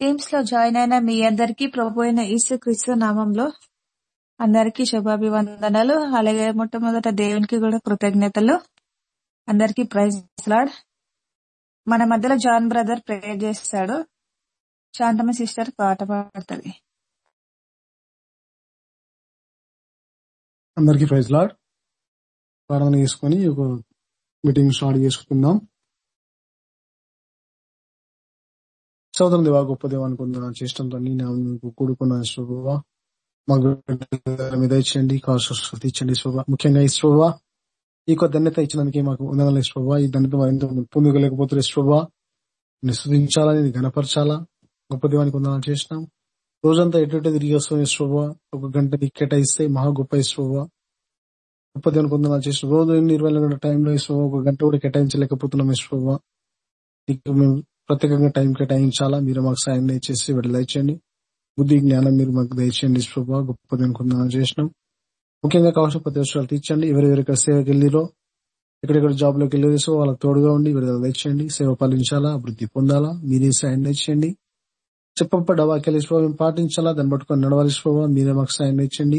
టీమ్స్లో join అయిన మీ అందరికీ ప్రభు అయిన ఈసు క్రీస్తు నామంలో అందరికీ శుభాభివందనలు. అలాగే మొట్టమొదట దేవునికి కూడా కృతజ్ఞతలు. అందరికీ ప్రైజ్ లాడ్. మన మధ్యలో జాన్ బ్రదర్ ప్రేయర్ చేస్తాడు. శాంతమ్మ సిస్టర్ పాట పాడుతుంది. అందరికీ ప్రైజ్ లాడ్. ప్రార్థన చేసుకుని ఒక మీటింగ్ స్టార్ట్ చేసుకుందాం. సోదరం దేవా గొప్ప దేవా అనుకుంటున్నా చేష్టంతో నేను కూడుకున్న శోభా. మాకు మీద ఇచ్చండి కాస్త ఇచ్చండి శోభ. ముఖ్యంగా ఈ శోభ ఈ కొత్త ధన్యత ఇచ్చినందుకే మాకు ఉండాలి శోభ. ఈ ధన్యత మరింత పొందుకోలేకపోతే శోభ. నిశ్వదించాలా నేను గనపరచాలా గొప్ప దేవానికి ఉందని చేసినాం రోజంతా ఎటు తిరిగి వస్తుంది శోభ ఒక గంట కేటాయిస్తే మహా గొప్ప శోభ గొప్ప దేవుని ఉందని చేసిన రోజు ఎన్ని ఇరవై గంటల టైంలో శోభ ఒక గంట కూడా కేటాయించలేకపోతున్నాం శోభ నీకు మేము ప్రత్యేకంగా టైం కేటాయించాలా? మీరు మాకు సాయం దయచేసి దయచేయండి బుద్ధి జ్ఞానం మీరు మాకు దయచేయండి శోభ గొప్ప దేవుని ఉందని చేసినాం. ముఖ్యంగా కావాల్సిన ప్రతి విషయాలు తీర్చండి. ఎవరెవరికి సేవకి వెళ్ళిరో ఎక్కడెక్కడ జాబ్లోకి వెళ్ళి వాళ్ళకి తోడుగా ఉండి విడుదల తెచ్చండి సేవ పాలించాలా? అభివృద్ధి పొందాలా? మీరే సాయం తెచ్చండి చెప్పబడ్డ వాక్యాలు ఇష్టం పాటించాలా? దాన్ని పట్టుకొని నడవాలి ఇష్టం మీరే మాకు సాయం తెచ్చండి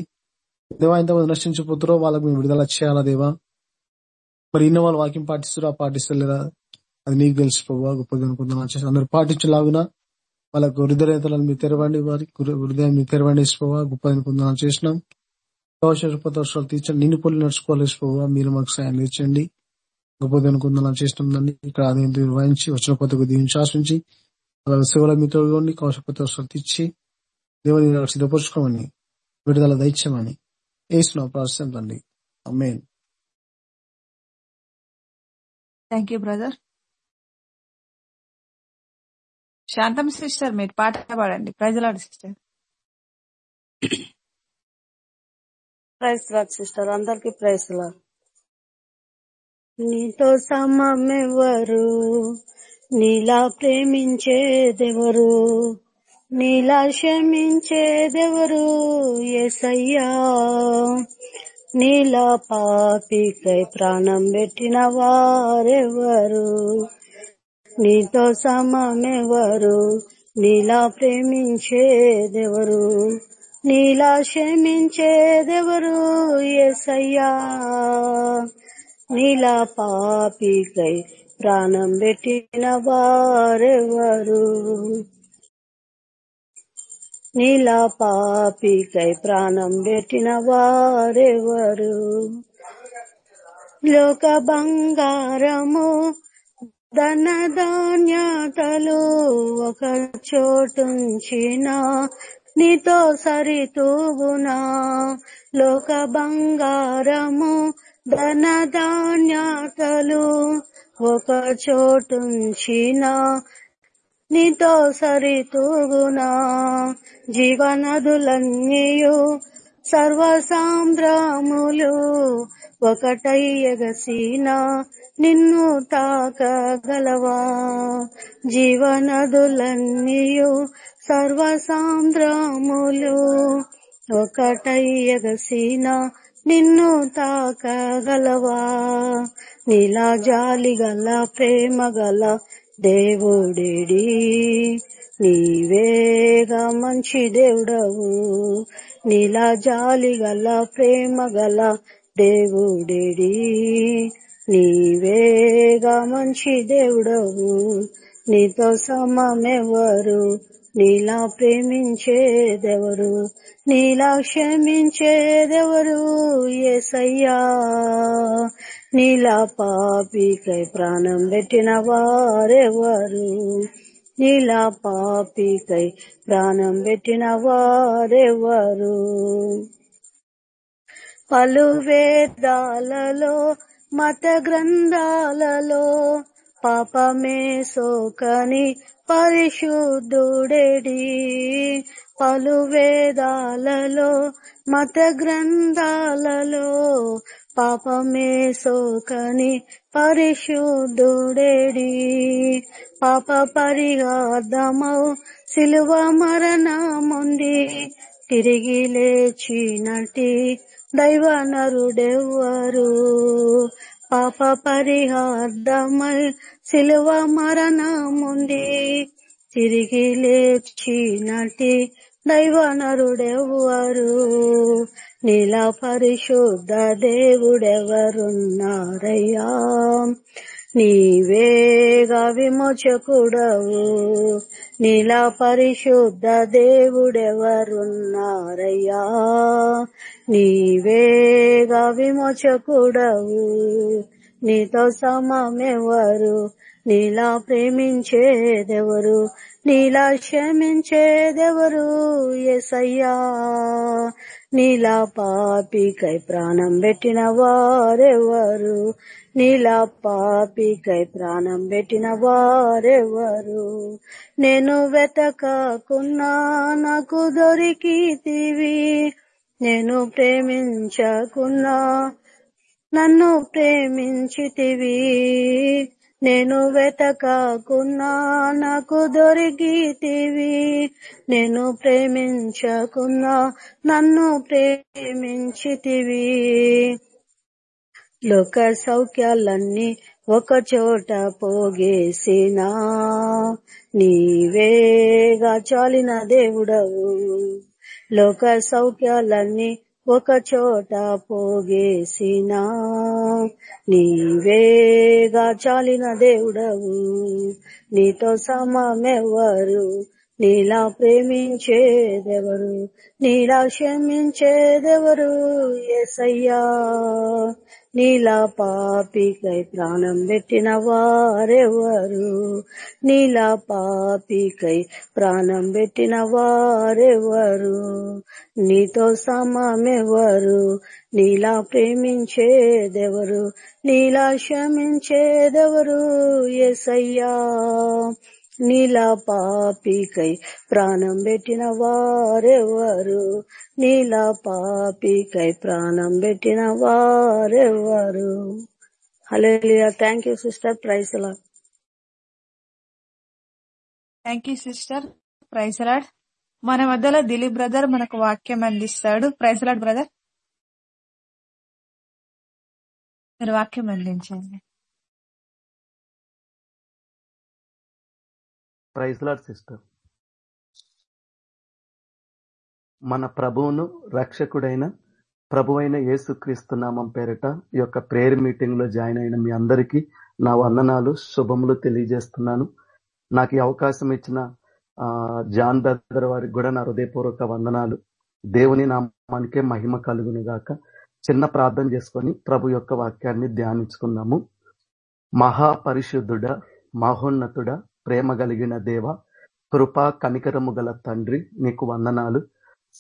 దేవా ఎంతమంది నశించిపోతారో వాళ్ళకి మేము విడుదల చేయాలా దేవా? మరి ఇన్న వాళ్ళు వాక్యం పాటిస్తారో పాటిస్తలేరా? అది నీకు తెలిసి ప్రభావ గొప్పది అనుకుంటున్నా. చేసి అందరూ పాటించలాగునా? వాళ్ళకు హృదయతలను మీరు తెరవండి వారి హృదయం మీరు తెరవండి ప్రభావ గొప్పది అనుకుంటున్నా. చేసినాం దోషాలు తీర్చండి నిన్ను పొల్లి నడుచుకోవాలి ప్రభావ మీరు మాకు సాయం నేర్చండి గొప్పది అనుకుంటున్నా. చేసినాం దాన్ని ఇక్కడ ఆదాయం నిర్వహించి వచ్చిన పద్ధతి దీవించి ఆశించి అలాగే సేవల మీతో కౌశపతి వర్షాలు తీర్చి దేవుని సిద్ధపరచుకోమని విడుదల దైత్యమని వేసిన ప్రార్థన తండ్రి. అమ్మేన్ థ్యాంక్ యూ బ్రదర్ శాంతం సిస్టర్ మీరు పాట పాడండి. ప్రజలాడు సిస్టర్ ప్రైస్ లాడ్ సిస్టర్ అందరికి ప్రైస్ లాడ్ నీతో సమమెవరు నీలా ప్రేమించేదెవరు నీలా క్షమించేదెవరు? ఎసయ్యా నీలా పాపికై ప్రాణం పెట్టిన వారెవరు? నీతో సమమెవరు? నీలా ప్రేమించేదెవరు నీలా క్షమించేదెవరు ఎసయ్యా నీలా పాపికై ప్రాణం పెట్టిన వారెవరు? నీలా పాపికై ప్రాణం పెట్టిన వారెవరు? లోక బంగారము ధన ధాన్యతలు ఒక చోటుంచిన నీతో సరితూగునా? లోక బంగారము ధన ధాన్యతలు ఒక చోటుంచిన నీతో సరితూగునా. జీవనదులన్నీయు సర్వ సాంబ్రాములు ఒకటై ఎగసిన నిన్ను తాకగలవా. జీవనదులన్నీయు సర్వ సాంద్రాములు ఒకటై ఎగసిన నిన్ను తాకగలవా? నీలా జాలి గల ప్రేమ గల దేవుడేడి. నీవేగా మంచి దేవుడవు. నీలా జాలి గల ప్రేమ గల దేవుడేడి. నీవేగా మంచి దేవుడవు. నీతో సమమెవరు నీలా ప్రేమించేదెవరు? నీలా క్షమించేదెవరు? ఎసయ్యా నీలా పాపికై ప్రాణం పెట్టిన వారెవరు? నీలా పాపికై ప్రాణం పెట్టిన వారెవరు? పలు వేదాలలో మత గ్రంథాలలో పాపమే సోకని పరిశుద్ధుడేడి. పలు వేదాలలో మత గ్రంథాలలో పాపమే సోకని పరిశుద్ధుడేడి. పాప పరిహార్థమౌ సిలువ మరణముంది. తిరిగి లేచినటి దైవ నరుడెవ్వరు పాప పరిహార్థమై శిలువ మరణముంది. తిరిగి లేచినటి దైవ నరుడెవ్వరు? నీల పరిశుద్ధ దేవుడెవరున్నారయ్యా? నీవేగా విమోచకుడవు నీలా పరిశుద్ధ దేవుడెవరున్నారయ్యా? నీవేగా విమోచకుడవు నీతో సమమెవరు నీలా ప్రేమించేదెవరు? నీలా క్షమించేదెవరు ఎసయ్యా నీలా పాపికై ప్రాణం పెట్టిన వారెవరు? నీలా పాపికై ప్రాణం పెట్టిన వారెవరు? నేను వెతకకున్నా నాకు దొరికితివి. నేను ప్రేమించకున్నా నన్ను ప్రేమించితివి. నేను వెతకాకున్నా నాకు దొరికితివి. నేను ప్రేమించకున్నా నన్ను ప్రేమించితివి. లోక సౌఖ్యాలన్నీ ఒక చోట పోగేసినా నీవేగా చాలిన దేవుడవు. లోక సౌఖ్యాలన్నీ ఒక చోట పోగేసినా నీవేగా చాలిన దేవుడవు. నీతో సమమెవరు నీలా ప్రేమించేదెవరు నీలా క్షమించేదెవరు? ఎసయ్యా నీలా పాపికై ప్రాణం పెట్టిన వారెవరు? నీలా పాపికై ప్రాణం పెట్టిన వారెవరు? నీతో సమమెవరు? నీలా ప్రేమించేదెవరు? నీలా క్షమించేదెవరు? ఎసయ్యా నీలా పాపికై ప్రాణం పెట్టిన వారెవరు నీలా పాపికై ప్రాణం పెట్టిన వారెవరు hello thank you sister praise Lord thank you sister praise Lord మన మధ్యలో దిలీప్ బ్రదర్ మనకు వాక్యం అందిస్తాడు. ప్రైస్ లాడ్ బ్రదర్ మీరు వాక్యం అందించండి. Praise Lord sister. మన ప్రభువును రక్షకుడైన ప్రభు అయిన యేసుక్రీస్తు నామం పేరిట ఈ యొక్క ప్రేయర్ మీటింగ్లో జాయిన్ అయిన మీ అందరికీ నా వందనాలు శుభములు తెలియజేస్తున్నాను. నాకు ఈ అవకాశం ఇచ్చిన జాన్ బెదర్ వారికి కూడా నా హృదయపూర్వక వందనాలు. దేవుని నామానికే మహిమ కలుగును గాక. చిన్న ప్రార్థన చేసుకొని ప్రభు యొక్క వాక్యాన్ని ధ్యానించుకుందాము. మహాపరిశుద్ధుడ మహోన్నతుడ ప్రేమ కలిగిన దేవ కృపా కనికరము గల తండ్రి నీకు వందనాలు.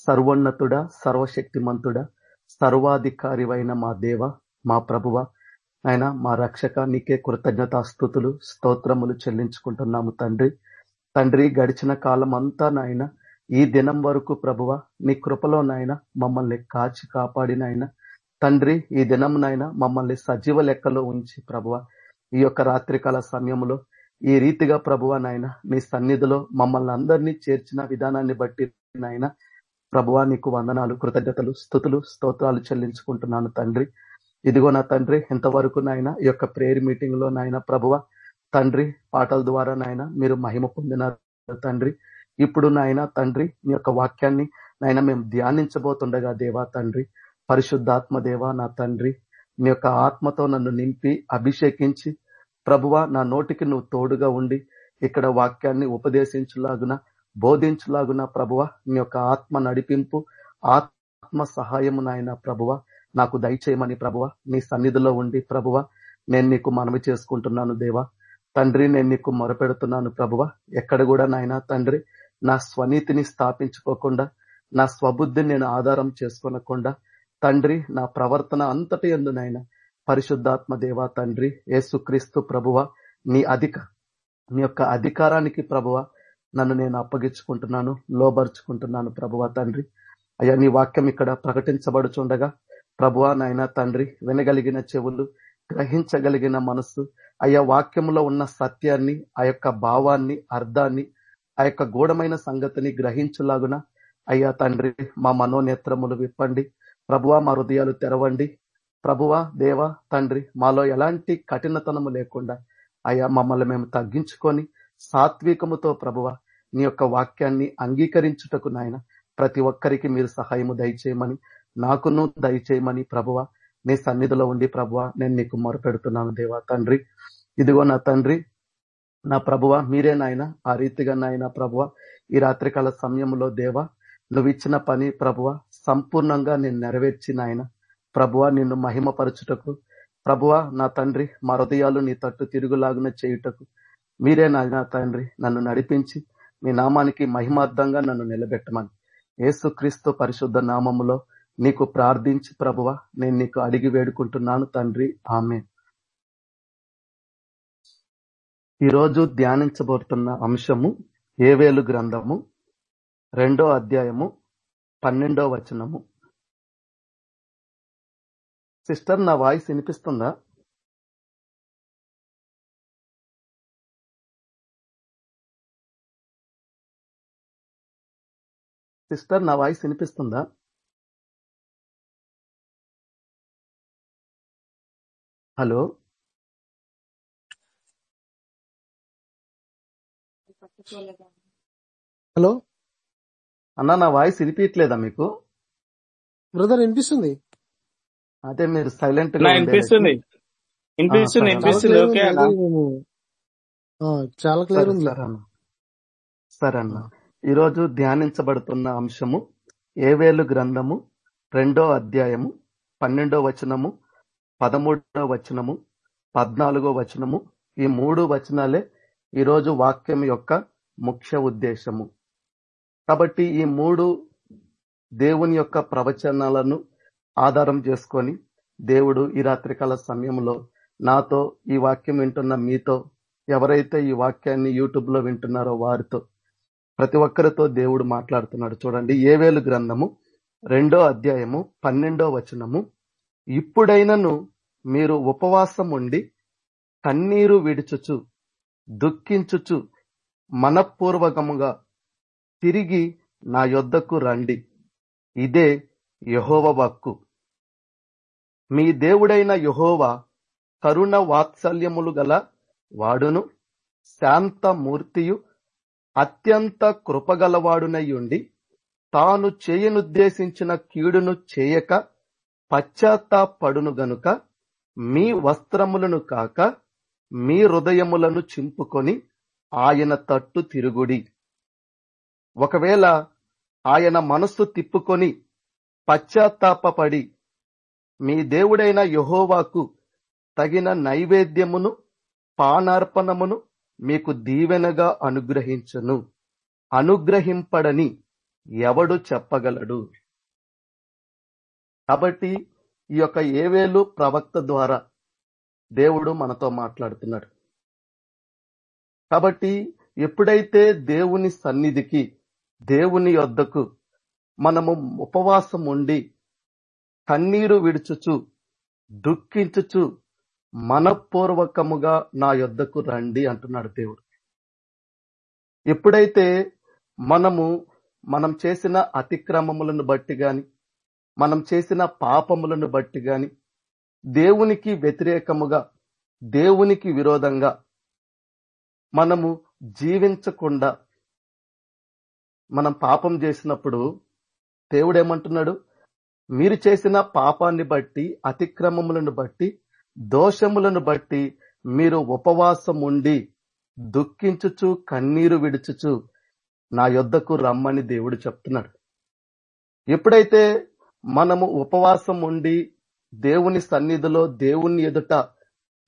సర్వోన్నతుడ సర్వశక్తిమంతుడ సర్వాధికారివైన మా దేవ మా ప్రభువ. ఆయన మా రక్షక నీకే కృతజ్ఞతాస్థుతులు స్తోత్రములు చెల్లించుకుంటున్నాము తండ్రి. తండ్రి గడిచిన కాలం అంతా నాయన ఈ దినం వరకు ప్రభువ నీ కృపలో నాయన మమ్మల్ని కాచి కాపాడినాయన తండ్రి ఈ దినం నాయన మమ్మల్ని సజీవ లెక్కలో ఉంచి ప్రభువ ఈ యొక్క రాత్రికాల సమయంలో ఈ రీతిగా ప్రభువ నాయన మీ సన్నిధిలో మమ్మల్ని అందరినీ చేర్చిన విధానాన్ని బట్టి నాయన ప్రభువా నీకు వందనాలు కృతజ్ఞతలు స్థుతులు స్తోత్రాలు చెల్లించుకుంటున్నాను తండ్రి. ఇదిగో నా తండ్రి ఇంతవరకు నాయన ఈ యొక్క ప్రేయర్ మీటింగ్లో నాయన ప్రభువ తండ్రి పాటల ద్వారా నాయన మీరు మహిమ పొందినారు తండ్రి. ఇప్పుడు నాయన తండ్రి మీ యొక్క వాక్యాన్ని నాయన మేము ధ్యానించబోతుండగా దేవా తండ్రి పరిశుద్ధాత్మ దేవా నా తండ్రి నీ యొక్క ఆత్మతో నన్ను నింపి అభిషేకించి ప్రభువ నా నోటికి నువ్వు తోడుగా ఉండి ఇక్కడ వాక్యాన్ని ఉపదేశించులాగున బోధించులాగున ప్రభువ నీ యొక్క ఆత్మ నడిపింపు ఆత్మ సహాయము నాయన ప్రభువ నాకు దయచేయమని ప్రభువ నీ సన్నిధిలో ఉండి ప్రభువ నేను నీకు మనవి చేసుకుంటున్నాను దేవా. తండ్రి నేను నీకు మొరపెడుతున్నాను ప్రభువ. ఎక్కడ కూడా నాయన తండ్రి నా స్వనీతిని స్థాపించుకోకుండా నా స్వబుద్ధిని నేను ఆధారం చేసుకోనకుండా తండ్రి నా ప్రవర్తన అంతటి ఎందునైనా పరిశుద్ధాత్మ దేవా తండ్రి యేసుక్రీస్తు ప్రభువ నీ అధిక నీ యొక్క అధికారానికి ప్రభువ నన్ను నేను అప్పగించుకుంటున్నాను లోబరుచుకుంటున్నాను ప్రభువ తండ్రి. అయ్యా నీ వాక్యం ఇక్కడ ప్రకటించబడుచుండగా ప్రభువ నాయన తండ్రి వినగలిగిన చెవులు గ్రహించగలిగిన మనస్సు అయ్యా వాక్యంలో ఉన్న సత్యాన్ని ఆ యొక్క భావాన్ని అర్థాన్ని ఆ యొక్క గూఢమైన సంగతిని గ్రహించులాగున అయ్యా తండ్రి మా మనోనేత్రములు విప్పండి. ప్రభువ మా హృదయాలు తెరవండి. ప్రభువ దేవ తండ్రి మాలో ఎలాంటి కఠినతనము లేకుండా అయ్యా మమ్మల్ని మేము తగ్గించుకొని సాత్వికముతో ప్రభువ నీ యొక్క వాక్యాన్ని అంగీకరించుటకు నాయన ప్రతి ఒక్కరికి మీరు సహాయము దయచేయమని నాకును దయచేయమని ప్రభువ నీ సన్నిధిలో ఉండి ప్రభువ నేను నీకు మొరపెడుతున్నాను దేవా తండ్రి. ఇదిగో నా తండ్రి నా ప్రభువ మీరే నాయన ఆ రీతిగా నాయన ప్రభువ ఈ రాత్రికాల సమయంలో దేవ నువ్వు ఇచ్చిన పని ప్రభువ సంపూర్ణంగా నేను నెరవేర్చి నాయన ప్రభువ నిన్ను మహిమపరచుటకు. ప్రభువ నా తండ్రి మా హృదయాలు నీ తట్టు తిరుగులాగున చేయుటకు. మీరే నా తండ్రి నన్ను నడిపించి మీ నామానికి మహిమార్థంగా నన్ను నిలబెట్టమని. ఏసుక్రీస్తు పరిశుద్ధ నామములో నీకు ప్రార్థించి ప్రభువ నేను నీకు అడిగి వేడుకుంటున్నాను తండ్రి. ఆమె ఈరోజు ధ్యానించబోతున్న అంశము ఏవేలు గ్రంథము? రెండో అధ్యాయము పన్నెండో వచనము. సిస్టర్ నా వాయిస్ వినిపిస్తుందా? సిస్టర్ నా వాయిస్ వినిపిస్తుందా? హలో? హలో? అన్న నా వాయిస్ వినిపించట్లేదా మీకు? బ్రదర్ వినిపిస్తుంది. అదే మీరు సైలెంట్. వినిపిస్తుంది వినిపిస్తుంది వినిపిస్తుంది చాలా ఓకే క్లియర్ సరే ఉంది. సరే అన్న. సరే అన్న. ఈరోజు ధ్యానించబడుతున్న అంశము ఏవేలు గ్రంథము రెండో అధ్యాయము పన్నెండో వచనము పదమూడో వచనము పద్నాలుగో వచనము ఈ మూడు వచనాలే ఈరోజు వాక్యం యొక్క ముఖ్య ఉద్దేశము. కాబట్టి ఈ మూడు దేవుని యొక్క ప్రవచనాలను ఆధారం చేసుకొని దేవుడు ఈ రాత్రికాల సమయంలో నాతో ఈ వాక్యం వింటున్న మీతో ఎవరైతే ఈ వాక్యాన్ని యూట్యూబ్లో వింటున్నారో వారితో ప్రతి ఒక్కరితో దేవుడు మాట్లాడుతున్నాడు. చూడండి ఏవేలు గ్రంథము రెండో అధ్యాయము పన్నెండో వచనము. ఇప్పుడైనను మీరు ఉపవాసం ఉండి కన్నీరు విడుచుచు దుఃఖించుచు మనపూర్వకముగా తిరిగి నా యొద్దకు రండి. ఇదే యహోవ వాక్కు. మీ దేవుడైన యహోవా కరుణ వాత్సల్యములు గల వాడును శాంత మూర్తియు అత్యంత కృపగలవాడునయ్యుండి తాను చేయనుద్దేశించిన కీడును చేయక పశ్చాత్తాపడును గనుక మీ వస్త్రములను కాక మీ హృదయములను చింపుకొని ఆయన తట్టు తిరుగుడి. ఒకవేళ ఆయన మనస్సు తిప్పుకొని పశ్చాత్తాపడి మీ దేవుడైన యహోవాకు తగిన నైవేద్యమును పానార్పణమును మీకు దీవెనగా అనుగ్రహించును. అనుగ్రహింపడని ఎవడు చెప్పగలడు? కాబట్టి ఈ యొక్క ఏవేలు ప్రవక్త ద్వారా దేవుడు మనతో మాట్లాడుతున్నాడు. కాబట్టి ఎప్పుడైతే దేవుని సన్నిధికి దేవుని యొద్దకు మనము ఉపవాసం ఉండి కన్నీరు విడుచుచు దుఃఖించుచు మనపూర్వకముగా నా యొద్దకు రండి అంటున్నాడు దేవుడు. ఎప్పుడైతే మనము మనం చేసిన అతిక్రమములను బట్టి గాని మనం చేసిన పాపములను బట్టి గాని దేవునికి వ్యతిరేకముగా దేవునికి విరోధంగా మనము జీవించకుండా మనం పాపం చేసినప్పుడు దేవుడు ఏమంటున్నాడు? మీరు చేసిన పాపాన్ని బట్టి అతిక్రమములను బట్టి దోషములను బట్టి మీరు ఉపవాసం ఉండి దుఃఖించుచు కన్నీరు విడుచుచు నా యొద్దకు రమ్మని దేవుడు చెప్తున్నాడు. ఎప్పుడైతే మనము ఉపవాసం ఉండి దేవుని సన్నిధిలో దేవుని ఎదుట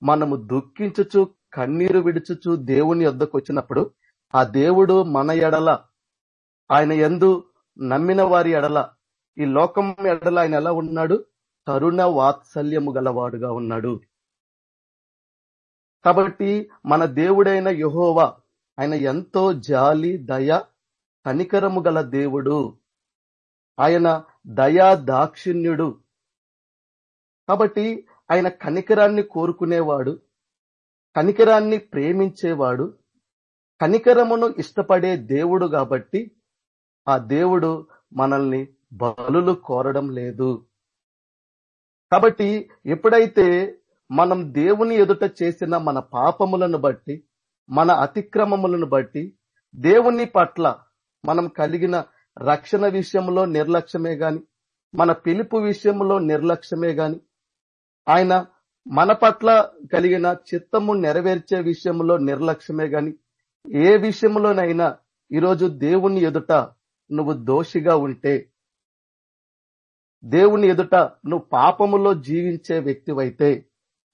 మనము దుఃఖించుచు కన్నీరు విడుచుచు దేవుని యొద్దకు వచ్చినప్పుడు ఆ దేవుడు మన ఎడల ఆయన ఎందు నమ్మిన వారి ఎడల ఈ లోకం ఎడల ఆయన ఎలా ఉన్నాడు? కరుణ వాత్సల్యము గలవాడుగా ఉన్నాడు. కాబట్టి మన దేవుడైన యహోవా ఆయన ఎంతో జాలి దయ కనికరము గల దేవుడు. ఆయన దయా దాక్షిణ్యుడు. కాబట్టి ఆయన కనికరాన్ని కోరుకునేవాడు కనికరాన్ని ప్రేమించేవాడు కనికరమును ఇష్టపడే దేవుడు కాబట్టి ఆ దేవుడు మనల్ని బలులు కోరడం లేదు. కాబట్టి ఎప్పుడైతే మనం దేవుని ఎదుట చేసిన మన పాపములను బట్టి మన అతిక్రమములను బట్టి దేవుని పట్ల మనం కలిగిన రక్షణ విషయంలో నిర్లక్ష్యమే గాని మన పిలుపు విషయంలో నిర్లక్ష్యమే గాని ఆయన మన పట్ల కలిగిన చిత్తము నెరవేర్చే విషయంలో నిర్లక్ష్యమే గాని ఏ విషయంలోనైనా ఈరోజు దేవుని ఎదుట నువ్వు దోషిగా ఉంటే దేవుని ఎదుట నువ్వు పాపములో జీవించే వ్యక్తివైతే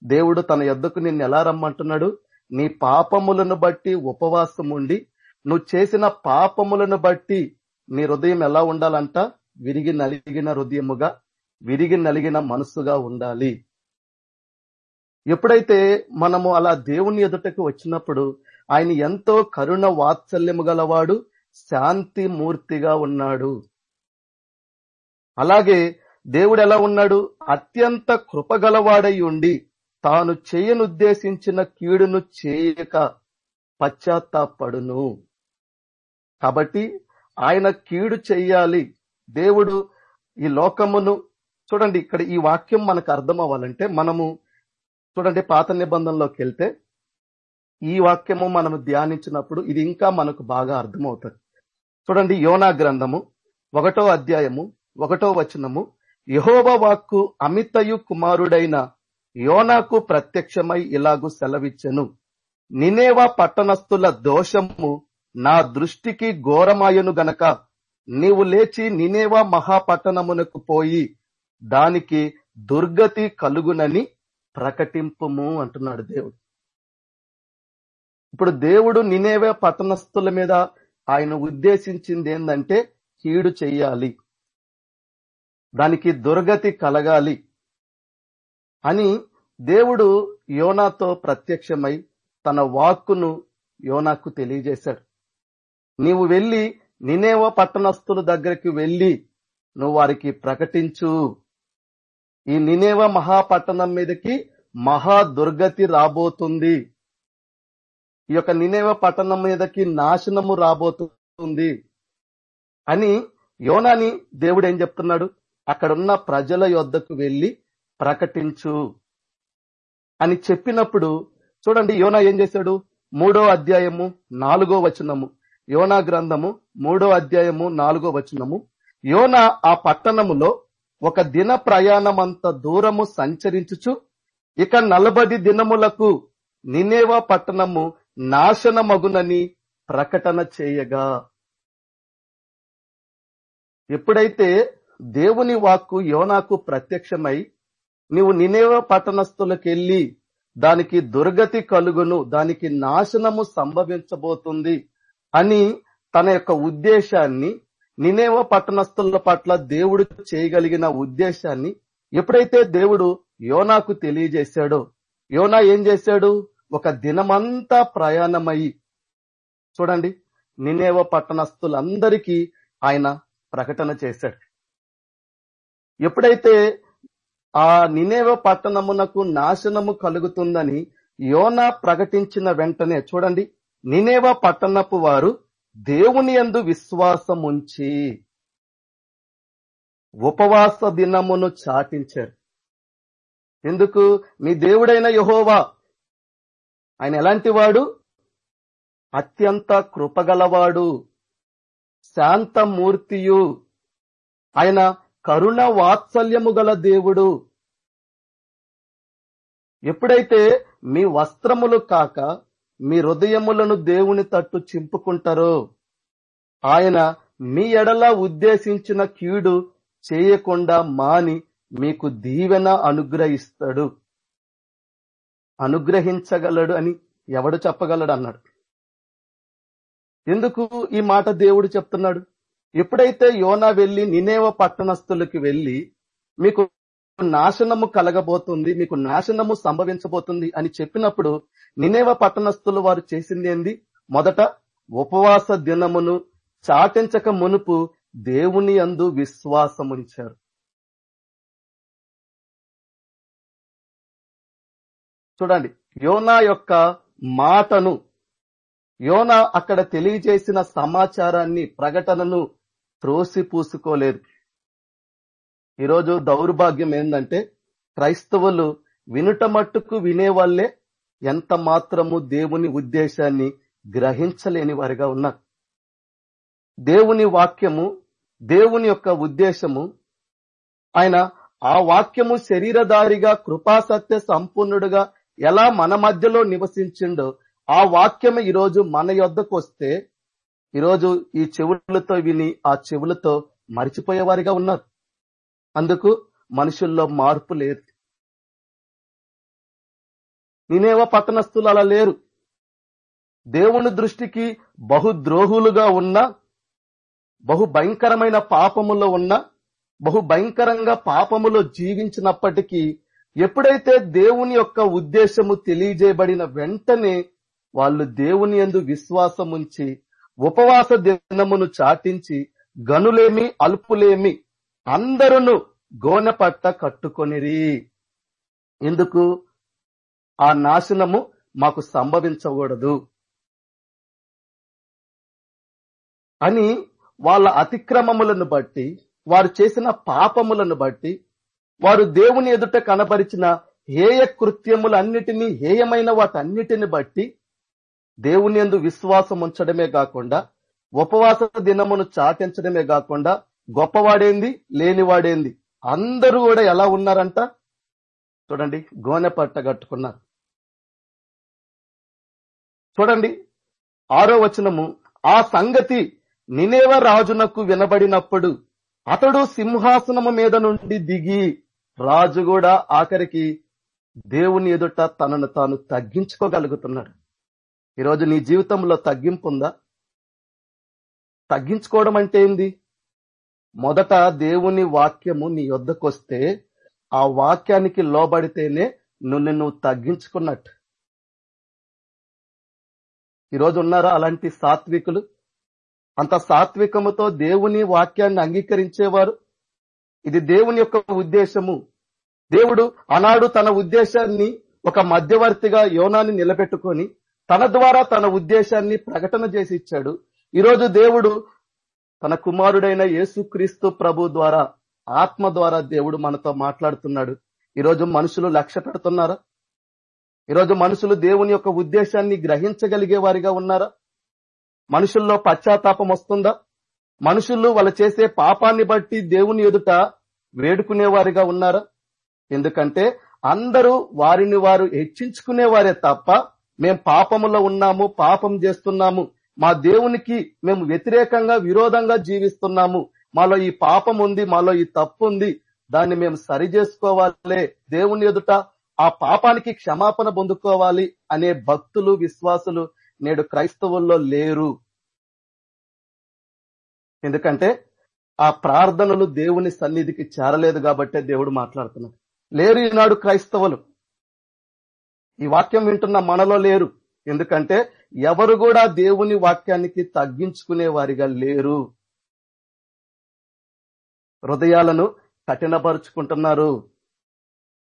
దేవుడు తన యొద్దకు నిన్ను ఎలా రమ్మంటున్నాడు? నీ పాపములను బట్టి ఉపవాసం ఉండి నువ్వు చేసిన పాపములను బట్టి నీ హృదయం ఎలా ఉండాలంట? విరిగి నలిగిన హృదయముగా విరిగి నలిగిన మనస్సుగా ఉండాలి. ఎప్పుడైతే మనము అలా దేవుని ఎదుటకు వచ్చినప్పుడు ఆయన ఎంతో కరుణ వాత్సల్యము గలవాడు శాంతి మూర్తిగా ఉన్నాడు. అలాగే దేవుడు ఎలా ఉన్నాడు? అత్యంత కృపగలవాడై ఉండి తాను చేయనుద్దేశించిన కీడును చేయక పశ్చాత్తాపడును. కాబట్టి ఆయన కీడు చెయ్యాలి దేవుడు ఈ లోకమును చూడండి ఇక్కడ ఈ వాక్యం మనకు అర్థం అవ్వాలంటే మనము చూడండి పాత నిబంధనలోకి వెళ్తే ఈ వాక్యము మనము ధ్యానించినప్పుడు ఇది ఇంకా మనకు బాగా అర్థమవుతుంది. చూడండి యోనా గ్రంథము ఒకటో అధ్యాయము ఒకటో వచనము. యహోవ వాక్కు అమితయు కుమారుడైన యోనాకు ప్రత్యక్షమై ఇలాగు సెలవిచ్చెను. నినేవా పట్టణస్థుల దోషము నా దృష్టికి ఘోరమాయను గనక నీవు లేచి నినేవా మహాపట్టణమునకు పోయి దానికి దుర్గతి కలుగునని ప్రకటింపుము అంటున్నాడు దేవుడు. ఇప్పుడు దేవుడు నినేవే పట్టణస్థుల మీద ఆయన ఉద్దేశించింది ఏంటంటే కీడు చెయ్యాలి దానికి దుర్గతి కలగాలి అని దేవుడు యోనాతో ప్రత్యక్షమై తన వాక్కును యోనాకు తెలియజేశాడు. నీవు వెళ్ళి నినేవ పట్టణస్థుల దగ్గరికి వెళ్ళి నువ్వు వారికి ప్రకటించు. ఈ నినేవ మహాపట్టణం మీదకి మహా దుర్గతి రాబోతుంది. ఈ యొక్క నినేవ పట్టణం మీదకి నాశనము రాబోతుంది అని యోనాని దేవుడు ఏం చెప్తున్నాడు? అక్కడున్న ప్రజల యొద్దకు వెళ్ళి ప్రకటించు అని చెప్పినప్పుడు చూడండి యోనా ఏం చేశాడు? మూడో అధ్యాయము నాలుగో వచనము. యోనా గ్రంథము మూడో అధ్యాయము నాలుగో వచనము. యోనా ఆ పట్టణములో ఒక దిన ప్రయాణమంత దూరము సంచరించుచు ఇక నలభది దినములకు నినేవా పట్టణము నాశనమగునని ప్రకటన చేయగా. ఎప్పుడైతే దేవుని వాక్కు యోనాకు ప్రత్యక్షమై నీవు నినేవ పట్టణస్థులకెళ్ళి దానికి దుర్గతి కలుగును దానికి నాశనము సంభవించబోతుంది అని తన యొక్క ఉద్దేశాన్ని నినేవ పట్టణస్థుల పట్ల దేవుడు చేయగలిగిన ఉద్దేశాన్ని ఎప్పుడైతే దేవుడు యోనాకు తెలియజేశాడో యోనా ఏం చేశాడు? ఒక దినమంతా ప్రయాణమై చూడండి నినేవ పట్టణస్థులందరికీ ఆయన ప్రకటన చేశాడు. ఎప్పుడైతే ఆ నినేవ పట్టణమునకు నాశనము కలుగుతుందని యోనా ప్రకటించిన వెంటనే చూడండి నినేవ పట్టణపు వారు దేవుని యందు విశ్వాసం ఉంచి ఉపవాస దినమును చాటించారు. ఎందుకు? మీ దేవుడైన యహోవా ఆయన ఎలాంటి వాడు? అత్యంత కృపగలవాడు శాంతమూర్తియు. ఆయన కరుణ వాత్సల్యము గల దేవుడు. ఎప్పుడైతే మీ వస్త్రములు కాక మీ హృదయములను దేవుని తట్టు చింపుకుంటారో ఆయన మీ ఎడల ఉద్దేశించిన కీడు చేయకుండా మాని మీకు దీవెన అనుగ్రహిస్తాడు. అనుగ్రహించగలడు అని ఎవడు చెప్పగలడు అన్నాడు. ఎందుకు ఈ మాట దేవుడు చెప్తున్నాడు? ఎప్పుడైతే యోనా వెళ్ళి నినేవ పట్టణస్థులకి వెళ్ళి మీకు నాశనము కలగబోతుంది మీకు నాశనము సంభవించబోతుంది అని చెప్పినప్పుడు నినేవ పట్టణస్థులు వారు చేసింది ఏంది? మొదట ఉపవాస దినమును చాటించక మునుపు దేవుని అందు విశ్వాసముంచారు చూడండి యోనా యొక్క మాటను యోనా అక్కడ తెలియజేసిన సమాచారాన్ని ప్రకటనను త్రోసి పూసుకోలేదు. ఈరోజు దౌర్భాగ్యం ఏంటంటే క్రైస్తవులు వినుట మట్టుకు వినేవాళ్ళే ఎంత మాత్రము దేవుని ఉద్దేశాన్ని గ్రహించలేని వారిగా ఉన్నారు. దేవుని వాక్యము దేవుని యొక్క ఉద్దేశము ఆయన ఆ వాక్యము శరీరధారిగా కృపాసత్య సంపూర్ణుడుగా ఎలా మన మధ్యలో నివసించిండో ఆ వాక్యము ఈరోజు మన యొద్దకు వస్తే ఈరోజు ఈ చెవులతో విని ఆ చెవులతో మరిచిపోయేవారిగా ఉన్నారు. అందుకు మనుషుల్లో మార్పు లేదు. నేనేవో పతనస్తులు అలా లేరు. దేవుని దృష్టికి బహు ద్రోహులుగా ఉన్న బహు భయంకరమైన పాపములో ఉన్న బహు భయంకరంగా పాపములో జీవించినప్పటికీ ఎప్పుడైతే దేవుని యొక్క ఉద్దేశము తెలియజేయబడిన వెంటనే వాళ్ళు దేవుని ఎందు విశ్వాసం ఉంచి ఉపవాస దినమును చాటించి గనులేమి అల్పులేమి అందరును గోనె పట్ట కట్టుకొనిరి. ఎందుకు ఆ నాశనము మాకు సంభవించకూడదు. అని వాళ్ళ అతిక్రమములను బట్టి వారు చేసిన పాపములను బట్టి వారు దేవుని ఎదుట కనపరిచిన హేయ కృత్యములన్నిటినీ హేయమైన వాటన్నిటిని బట్టి దేవుని ఎందు విశ్వాసం ఉంచడమే కాకుండా ఉపవాస దినమును చాటించడమే కాకుండా గొప్పవాడేంది లేనివాడేంది అందరూ కూడా ఎలా ఉన్నారంట? చూడండి గోనె పట్ట కట్టుకున్నారు. చూడండి ఆరో వచనము ఆ సంగతి నినేవ రాజునకు వినబడినప్పుడు అతడు సింహాసనము మీద నుండి దిగి రాజు కూడా ఆఖరికి దేవుని ఎదుట తనను తాను తగ్గించుకోగలుగుతున్నాడు. ఈరోజు నీ జీవితంలో తగ్గింపు ఉందా? తగ్గించుకోవడం అంటే ఏంది? మొదట దేవుని వాక్యము నీ వద్దకొస్తే ఆ వాక్యానికి లోబడితేనే నువ్వు నువ్వు తగ్గించుకున్నట్టు. ఈరోజు ఉన్నారా అలాంటి సాత్వికులు? అంత సాత్వికముతో దేవుని వాక్యాన్ని అంగీకరించేవారు? ఇది దేవుని యొక్క ఉద్దేశము. దేవుడు ఆనాడు తన ఉద్దేశాన్ని ఒక మధ్యవర్తిగా యోనాన్ని నిలబెట్టుకొని తన ద్వారా తన ఉద్దేశాన్ని ప్రకటన చేసి ఇచ్చాడు. ఈరోజు దేవుడు తన కుమారుడైన యేసుక్రీస్తు ప్రభు ద్వారా ఆత్మ ద్వారా దేవుడు మనతో మాట్లాడుతున్నాడు. ఈరోజు మనుషులు లక్ష్య పెడుతున్నారా? ఈరోజు మనుషులు దేవుని యొక్క ఉద్దేశాన్ని గ్రహించగలిగే వారిగా ఉన్నారా? మనుషుల్లో పశ్చాత్తాపం వస్తుందా? మనుషులు వాళ్ళు చేసే పాపాన్ని బట్టి దేవుని ఎదుట వేడుకునేవారిగా ఉన్నారా? ఎందుకంటే అందరూ వారిని వారు హెచ్చించుకునేవారే తప్ప మేము పాపములో ఉన్నాము పాపం చేస్తున్నాము. మా దేవునికి మేము వ్యతిరేకంగా విరోధంగా జీవిస్తున్నాము. మాలో ఈ పాపం ఉంది మాలో ఈ తప్పు ఉంది దాన్ని మేము సరి చేసుకోవాలి దేవుని ఎదుట ఆ పాపానికి క్షమాపణ పొందుకోవాలి అనే భక్తులు విశ్వాసులు నేడు క్రైస్తవుల్లో లేరు. ఎందుకంటే ఆ ప్రార్థనలు దేవుని సన్నిధికి చేరలేదు కాబట్టే దేవుడు మాట్లాడుతున్నాడు. లేరు ఈనాడు క్రైస్తవులు. ఈ వాక్యం వింటున్న మనలో లేరు. ఎందుకంటే ఎవరు కూడా దేవుని వాక్యానికి తగ్గించుకునే వారిగా లేరు. హృదయాలను కఠినపరుచుకుంటున్నారు.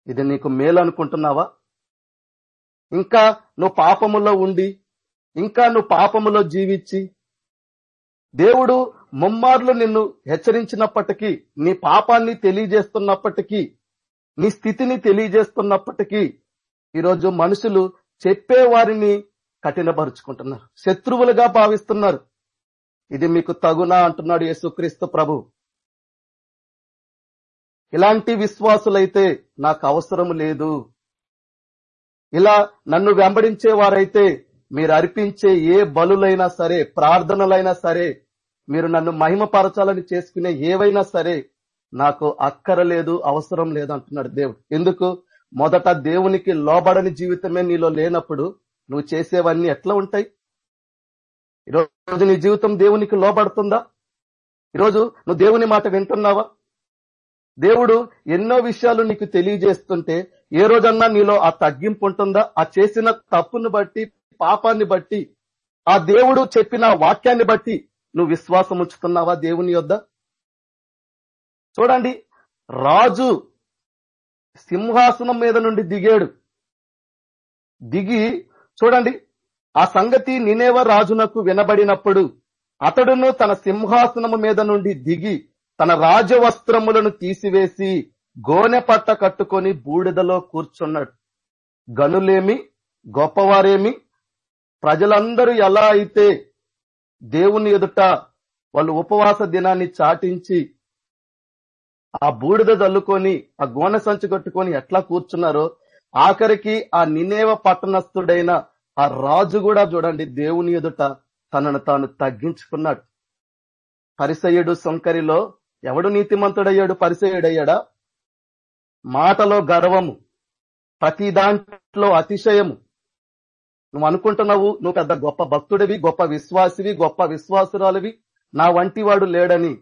ఇది నీకు మేలు అనుకుంటున్నావా? ఇంకా నువ్వు పాపములో ఉండి ఇంకా నువ్వు పాపములో జీవించి దేవుడు ముమ్మార్లు నిన్ను హెచ్చరించినప్పటికీ నీ పాపాన్ని తెలియజేస్తున్నప్పటికీ నీ స్థితిని తెలియజేస్తున్నప్పటికీ ఈరోజు మనుషులు చెప్పే వారిని కఠినపరుచుకుంటున్నారు శత్రువులుగా భావిస్తున్నారు. ఇది మీకు తగునా అంటున్నాడు యేసుక్రీస్తు ప్రభు. ఇలాంటి విశ్వాసులైతే నాకు అవసరం లేదు. ఇలా నన్ను వెంబడించే వారైతే మీరు అర్పించే ఏ బలులైనా సరే ప్రార్థనలైనా సరే మీరు నన్ను మహిమపరచాలని చేసుకునే ఏవైనా సరే నాకు అక్కరలేదు అవసరం లేదు అంటున్నాడు దేవుడు. ఎందుకు? మొదట దేవునికి లోబడని జీవితమే నీలో లేనప్పుడు నువ్వు చేసేవన్నీ ఎట్లా ఉంటాయి? ఈరోజు నీ జీవితం దేవునికి లోబడుతుందా? ఈరోజు నువ్వు దేవుని మాట వింటున్నావా? దేవుడు ఎన్నో విషయాలు నీకు తెలియజేస్తుంటే ఏ రోజన్నా నీలో ఆ తగ్గింపు ఉంటుందా? ఆ చేసిన తప్పును బట్టి పాపాన్ని బట్టి ఆ దేవుడు చెప్పిన వాక్యాన్ని బట్టి నువ్వు విశ్వాసం ఉంచుతున్నావా దేవుని యొద్ద? చూడండి రాజు సింహాసనం మీద నుండి దిగాడు. దిగి చూడండి ఆ సంగతి నినేవ రాజునకు వినబడినప్పుడు అతడును తన సింహాసనము మీద నుండి దిగి తన రాజవస్త్రములను తీసివేసి గోనె పట్ట కట్టుకొని బూడిదలో కూర్చున్నాడు. గనులేమి గొప్పవారేమి ప్రజలందరూ ఎలా అయితే దేవుని ఎదుట వాళ్ళు ఉపవాస దినాన్ని చాటించి ఆ బూడిద చల్లుకొని ఆ గోనె సంచి కట్టుకొని ఎట్లా కూర్చున్నారో ఆఖరికి ఆ నినేవ పట్టణస్థుడైన ఆ రాజు కూడా చూడండి దేవుని ఎదుట తనను తాను తగ్గించుకున్నాడు. పరిసయుడు సొంకరిలో ఎవడు నీతిమంతుడయ్యాడు? పరిసయుడయ్యాడా? మాటలో గర్వము ప్రతి దాంట్లో అతిశయము. నువ్వు అనుకుంటున్నావు నువ్వు పెద్ద గొప్ప భక్తుడివి గొప్ప విశ్వాసివి గొప్ప విశ్వాసురాలివి నా వంటి వాడు లేడని.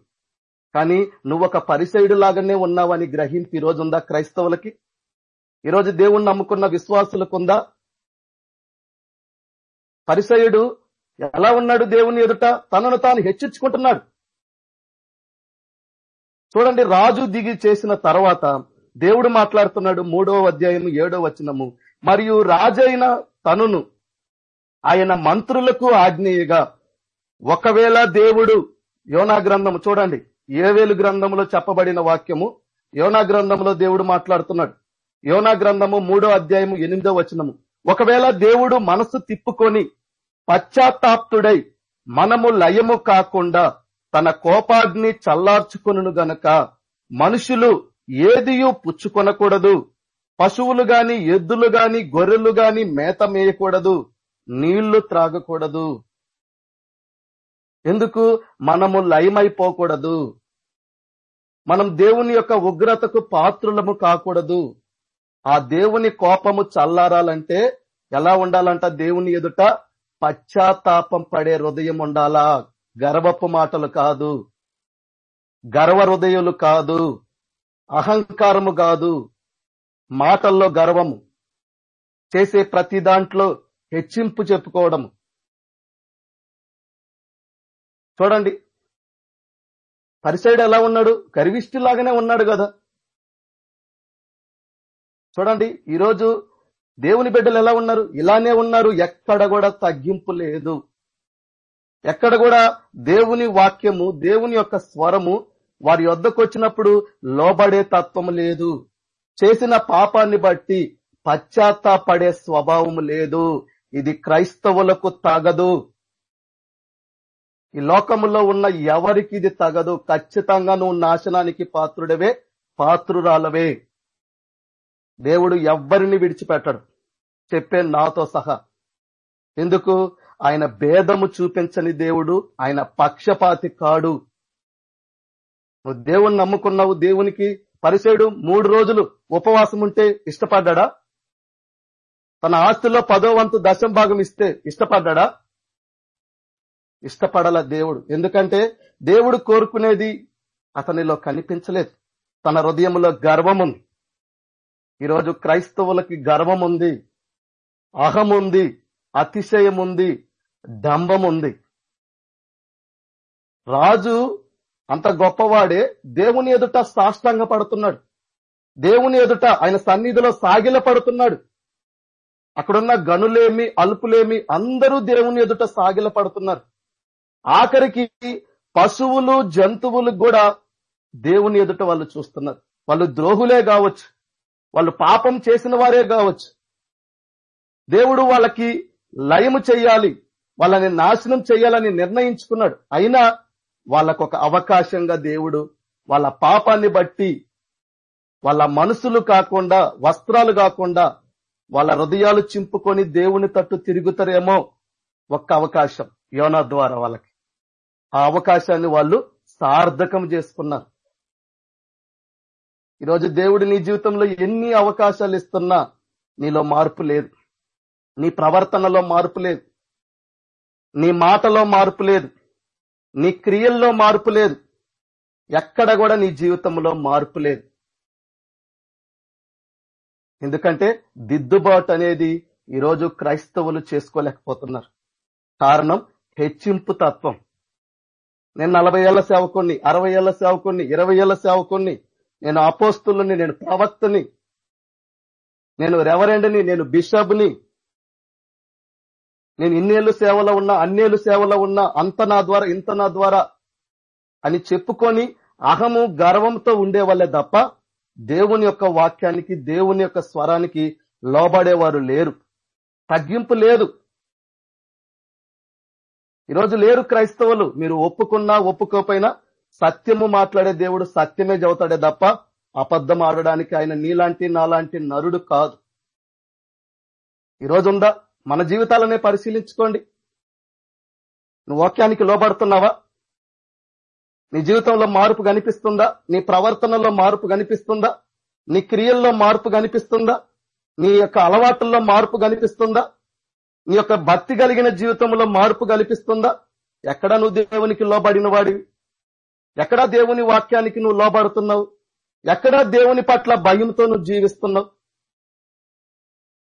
కానీ నువ్వు ఒక పరిసయుడు లాగానే ఉన్నావని గ్రహింపు ఈ రోజు ఉందా క్రైస్తవులకి ఈరోజు దేవుణ్ణి నమ్ముకున్న విశ్వాసులకు ఉందా పరిసయుడు ఎలా ఉన్నాడు దేవుని ఎదుట? తనను తాను హెచ్చించుకుంటున్నాడు. చూడండి రాజు దిగి చేసిన తర్వాత దేవుడు మాట్లాడుతున్నాడు మూడవ అధ్యాయం ఏడో వచనము. మరియు రాజైన తనును ఆయన మంత్రులకు ఆజ్ఞేయగా ఒకవేళ దేవుడు యోనా గ్రంథము చూడండి ఏవేలు గ్రంథములో చెప్పబడిన వాక్యము యోనా గ్రంథంలో దేవుడు మాట్లాడుతున్నాడు. యోనా గ్రంథము మూడో అధ్యాయము ఎనిమిదో వచనము. ఒకవేళ దేవుడు మనసు తిప్పుకొని పశ్చాత్తాప్తుడై మనము లయము కాకుండా తన కోపాగ్ని చల్లార్చుకును గనక మనుషులు ఏదియు పుచ్చుకొనకూడదు. పశువులు గాని ఎద్దులు గాని గొర్రెలు గాని మేత మేయకూడదు. నీళ్ళు త్రాగకూడదు. ఎందుకు? మనము లయమైపోకూడదు. మనం దేవుని యొక్క ఉగ్రతకు పాత్రులము కాకూడదు. ఆ దేవుని కోపము చల్లారాలంటే ఎలా ఉండాలంట దేవుని ఎదుట? పశ్చాత్తాపం పడే హృదయం ఉండాలా? గర్వపు మాటలు కాదు. గర్వ హృదయులు కాదు. అహంకారము కాదు. మాటల్లో గర్వము. చేసే ప్రతి దాంట్లో హెచ్చింపు చెప్పుకోవడము. చూడండి. పరిసైడ్ ఎలా ఉన్నాడు? లాగానే ఉన్నాడు కదా. చూడండి ఈరోజు దేవుని బిడ్డలు ఎలా ఉన్నారు? ఇలానే ఉన్నారు. ఎక్కడ కూడా తగ్గింపు లేదు. ఎక్కడ కూడా దేవుని వాక్యము దేవుని యొక్క స్వరము వారి వద్దకు వచ్చినప్పుడు లోబడే తత్వం లేదు. చేసిన పాపాన్ని బట్టి పశ్చాత్తాపడే స్వభావం లేదు. ఇది క్రైస్తవులకు తగదు. ఈ లోకములో ఉన్న ఎవరికి ఇది తగదు? ఖచ్చితంగా నువ్వు నాశనానికి పాత్రుడవే పాత్రురాలవే. దేవుడు ఎవ్వరిని విడిచిపెట్టడు. చెప్పే నాతో సహా. ఎందుకు? ఆయన భేదము చూపించని దేవుడు ఆయన పక్షపాతి కాడు. నువ్వు దేవుణ్ణి నమ్ముకున్నావు దేవునికి పరిసేడు మూడు రోజులు ఉపవాసం ఉంటే ఇష్టపడ్డా తన ఆస్తిలో పదో వంతు దశం భాగం ఇస్తే ఇష్టపడ్డా ఇష్టపడల దేవుడు. ఎందుకంటే దేవుడు కోరుకునేది అతనిలో కనిపించలేదు. తన హృదయంలో గర్వం ఉంది ఈరోజు క్రైస్తవులకి గర్వం ఉంది అహం ఉంది అతిశయం ఉంది డంబం ఉంది రాజు అంత గొప్పవాడే దేవుని ఎదుట సాష్టాంగ పడుతున్నాడు దేవుని ఎదుట ఆయన సన్నిధిలో సాగిల పడుతున్నాడు అక్కడున్న గనులేమి అల్పులేమి అందరూ దేవుని ఎదుట సాగిల పడుతున్నారు ఆఖరికి పశువులు జంతువులు కూడా దేవుని ఎదుట వాళ్ళు చూస్తున్నారు. వాళ్ళు ద్రోహులే కావచ్చు. వాళ్ళు పాపం చేసిన వారే కావచ్చు. దేవుడు వాళ్ళకి లయము చెయ్యాలి వాళ్ళని నాశనం చేయాలని నిర్ణయించుకున్నాడు. అయినా వాళ్ళకు ఒక అవకాశంగా దేవుడు వాళ్ళ పాపాన్ని బట్టి వాళ్ళ మనసులు కాకుండా వస్త్రాలు కాకుండా వాళ్ళ హృదయాలు చింపుకొని దేవుని తట్టు తిరుగుతారేమో ఒక్క అవకాశం యోనా ద్వారా వాళ్ళకి. ఆ అవకాశాన్ని వాళ్ళు సార్థకం చేసుకున్నారు. ఈరోజు దేవుడు నీ జీవితంలో ఎన్ని అవకాశాలు ఇస్తున్నా నీలో మార్పు లేదు. నీ ప్రవర్తనలో మార్పు లేదు. నీ మాటలో మార్పు లేదు. నీ క్రియల్లో మార్పు లేదు. ఎక్కడ కూడా నీ జీవితంలో మార్పు లేదు. ఎందుకంటే దిద్దుబాటు అనేది ఈరోజు క్రైస్తవులు చేసుకోలేకపోతున్నారు. కారణం హెచ్చింపు తత్వం. నేను నలభై ఏళ్ళ సేవకుణ్ణి అరవై ఏళ్ళ సేవకుణ్ణి ఇరవై ఏళ్ళ సేవకుణ్ణి నేను అపోస్తుల్ని నేను ప్రవక్తని నేను రెవరెండ్ని నేను బిషప్ని నేను ఇన్నేళ్ళు సేవలో ఉన్నా అన్నేళ్ళు సేవలో ఉన్నా అంత నా ద్వారా ఇంత నా ద్వారా అని చెప్పుకొని అహము గర్వంతో ఉండేవాళ్ళే తప్ప దేవుని యొక్క వాక్యానికి దేవుని యొక్క స్వరానికి లోబడేవారు లేరు. తగ్గింపు లేదు. ఈరోజు లేరు క్రైస్తవులు. మీరు ఒప్పుకున్నా ఒప్పుకోపోయినా సత్యము మాట్లాడే దేవుడు సత్యమే చదువుతాడే తప్ప అబద్ధం ఆడడానికి ఆయన నీలాంటి నాలాంటి నరుడు కాదు. ఈరోజు ఉందా? మన జీవితాలనే పరిశీలించుకోండి. నువ్వు వాక్యానికి లోబడుతున్నావా? నీ జీవితంలో మార్పు కనిపిస్తుందా? నీ ప్రవర్తనలో మార్పు కనిపిస్తుందా? నీ క్రియల్లో మార్పు కనిపిస్తుందా? నీ యొక్క అలవాటుల్లో మార్పు కనిపిస్తుందా? నీ యొక్క భక్తి కలిగిన జీవితంలో మార్పు కల్పిస్తుందా? ఎక్కడ నువ్వు దేవునికి లోబడిన వాడివి ఎక్కడా దేవుని వాక్యానికి నువ్వు లోబడుతున్నావు? ఎక్కడా దేవుని పట్ల భయంతో నువ్వు జీవిస్తున్నావు?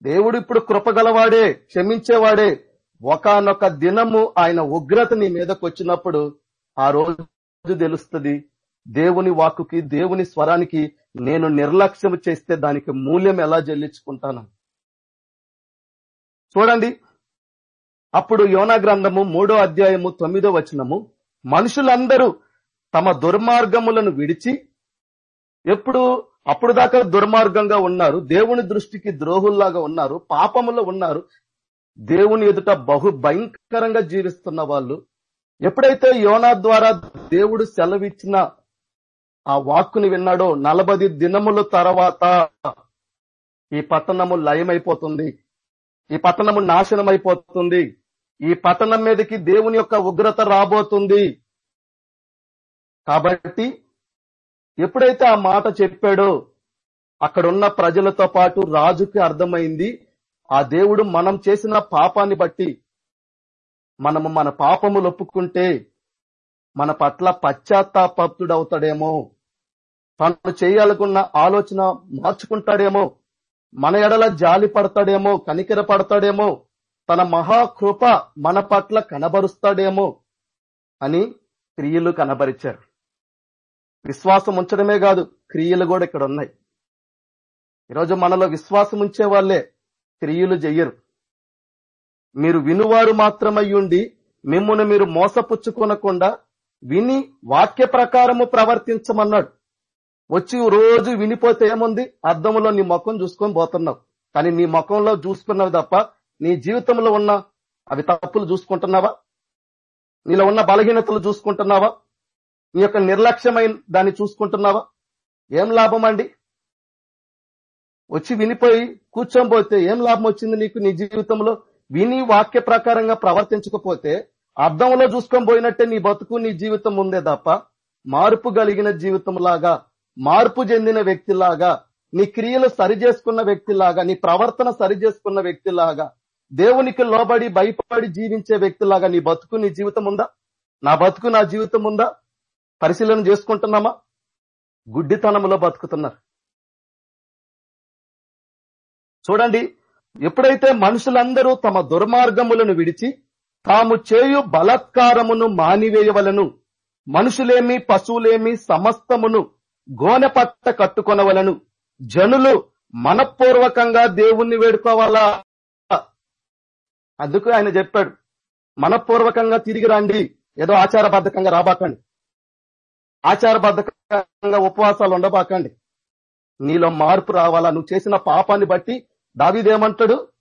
దేవుడు ఇప్పుడు కృపగలవాడే క్షమించేవాడే. ఒకనొక దినము ఆయన ఉగ్రత నీ మీదకు వచ్చినప్పుడు ఆ రోజు తెలుస్తుంది దేవుని వాక్కుకి దేవుని స్వరానికి నేను నిర్లక్ష్యం చేస్తే దానికి మూల్యం ఎలా చెల్లించుకుంటాను? చూడండి. అప్పుడు యోనా గ్రంథము మూడో అధ్యాయము తొమ్మిదో వచనము మనుషులందరూ తమ దుర్మార్గములను విడిచి ఎప్పుడు? అప్పుడు దాకా దుర్మార్గంగా ఉన్నారు దేవుని దృష్టికి ద్రోహుల్లాగా ఉన్నారు పాపములో ఉన్నారు. దేవుని ఎదుట బహు భయంకరంగా జీవిస్తున్న వాళ్ళు ఎప్పుడైతే యోనా ద్వారా దేవుడు సెలవిచ్చిన ఆ వాక్కుని విన్నాడో నలభై దినముల తర్వాత ఈ పట్టణము లయమైపోతుంది. ఈ పట్టణము నాశనం అయిపోతుంది ఈ పట్టణం మీదకి దేవుని యొక్క ఉగ్రత రాబోతుంది. కాబట్టి ఎప్పుడైతే ఆ మాట చెప్పాడో అక్కడున్న ప్రజలతో పాటు రాజుకి అర్థమైంది ఆ దేవుడు మనం చేసిన పాపాన్ని బట్టి మనము మన పాపములు ఒప్పుకుంటే మన పట్ల పశ్చాత్తాపప్తుడవుతాడేమో తను చేయాలనుకున్న ఆలోచన మార్చుకుంటాడేమో. మన ఎడల జాలి పడతాడేమో కనికెర పడతాడేమో తన మహాకృప మన పట్ల కనబరుస్తాడేమో అని క్రియలు కనబరిచారు. విశ్వాసం ఉంచడమే కాదు క్రియలు కూడా ఇక్కడ ఉన్నాయి. ఈరోజు మనలో విశ్వాసం ఉంచే వాళ్ళే క్రియలు చెయ్యరు మీరు వినువారు మాత్రమయ్యుండి మిమ్మల్ని మీరు మోసపుచ్చుకొనకుండా విని వాక్య ప్రకారము ప్రవర్తించమన్నాడు. వచ్చి రోజు వినిపోతే ఏముంది? అద్దంలో నీ ముఖం చూసుకొని పోతున్నావు. కానీ నీ ముఖంలో చూసుకున్నావు తప్ప నీ జీవితంలో ఉన్న అవి తప్పులు చూసుకుంటున్నావా? నీలో ఉన్న బలహీనతలు చూసుకుంటున్నావా? నీ యొక్క నిర్లక్ష్యమైన దాన్ని చూసుకుంటున్నావా? ఏం లాభం అండి? వచ్చి వినిపోయి కూర్చోబోతే ఏం లాభం వచ్చింది నీకు నీ జీవితంలో? విని వాక్య ప్రకారంగా ప్రవర్తించకపోతే అర్థంలో చూసుకొని పోయినట్టే నీ బతుకు నీ జీవితం ఉందే తప్ప మార్పు కలిగిన జీవితం లాగా మార్పు చెందిన వ్యక్తిలాగా నీ క్రియలు సరి చేసుకున్న వ్యక్తిలాగా నీ ప్రవర్తన సరి చేసుకున్న వ్యక్తిలాగా దేవునికి లోబడి భయపడి జీవించే వ్యక్తిలాగా నీ బతుకు నీ జీవితం ఉందా? నా బతుకు నా జీవితం ఉందా? పరిశీలన చేసుకుంటున్నామా? గుడ్డితనంలో బతుకుతున్నారు. చూడండి ఎప్పుడైతే మనుషులందరూ తమ దుర్మార్గములను విడిచి తాము చేయు బలత్కారమును మానివేయవలను మనుషులేమి పశువులేమి సమస్తమును గోనెపట్ట కట్టుకొనవలను. జనులు మనపూర్వకంగా దేవుణ్ణి వేడుకోవాలా? అందుకు ఆయన చెప్పాడు మనపూర్వకంగా తిరిగి రండి. ఏదో ఆచారబద్ధకంగా రాబాకండి. ఆచారబద్ధకంగా ఉపవాసాలు ఉండబాకండి. నీలో మార్పు రావాలా? నువ్వు చేసిన పాపాన్ని బట్టి దావిదేమంటాడు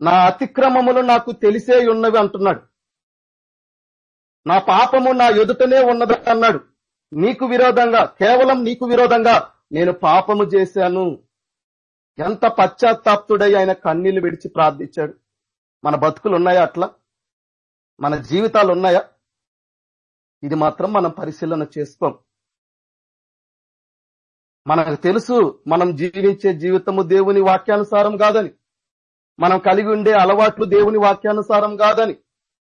నా అతిక్రమములు నాకు తెలిసే ఉన్నవి అంటున్నాడు. నా పాపము నా ఎదుటనే ఉన్నది అన్నాడు. నీకు విరోధంగా కేవలం నీకు విరోధంగా నేను పాపము చేశాను. ఎంత పశ్చాత్తాప్తుడై ఆయన కన్నీళ్ళు విడిచి ప్రార్థించాడు. మన బతుకులు ఉన్నాయా అట్లా? మన జీవితాలు ఉన్నాయా ఇది మాత్రం మనం పరిశీలన చేసుకోం. మనకు తెలుసు మనం జీవించే జీవితము దేవుని వాక్యానుసారం కాదని. మనం కలిగి ఉండే అలవాట్లు దేవుని వాక్యానుసారం కాదని.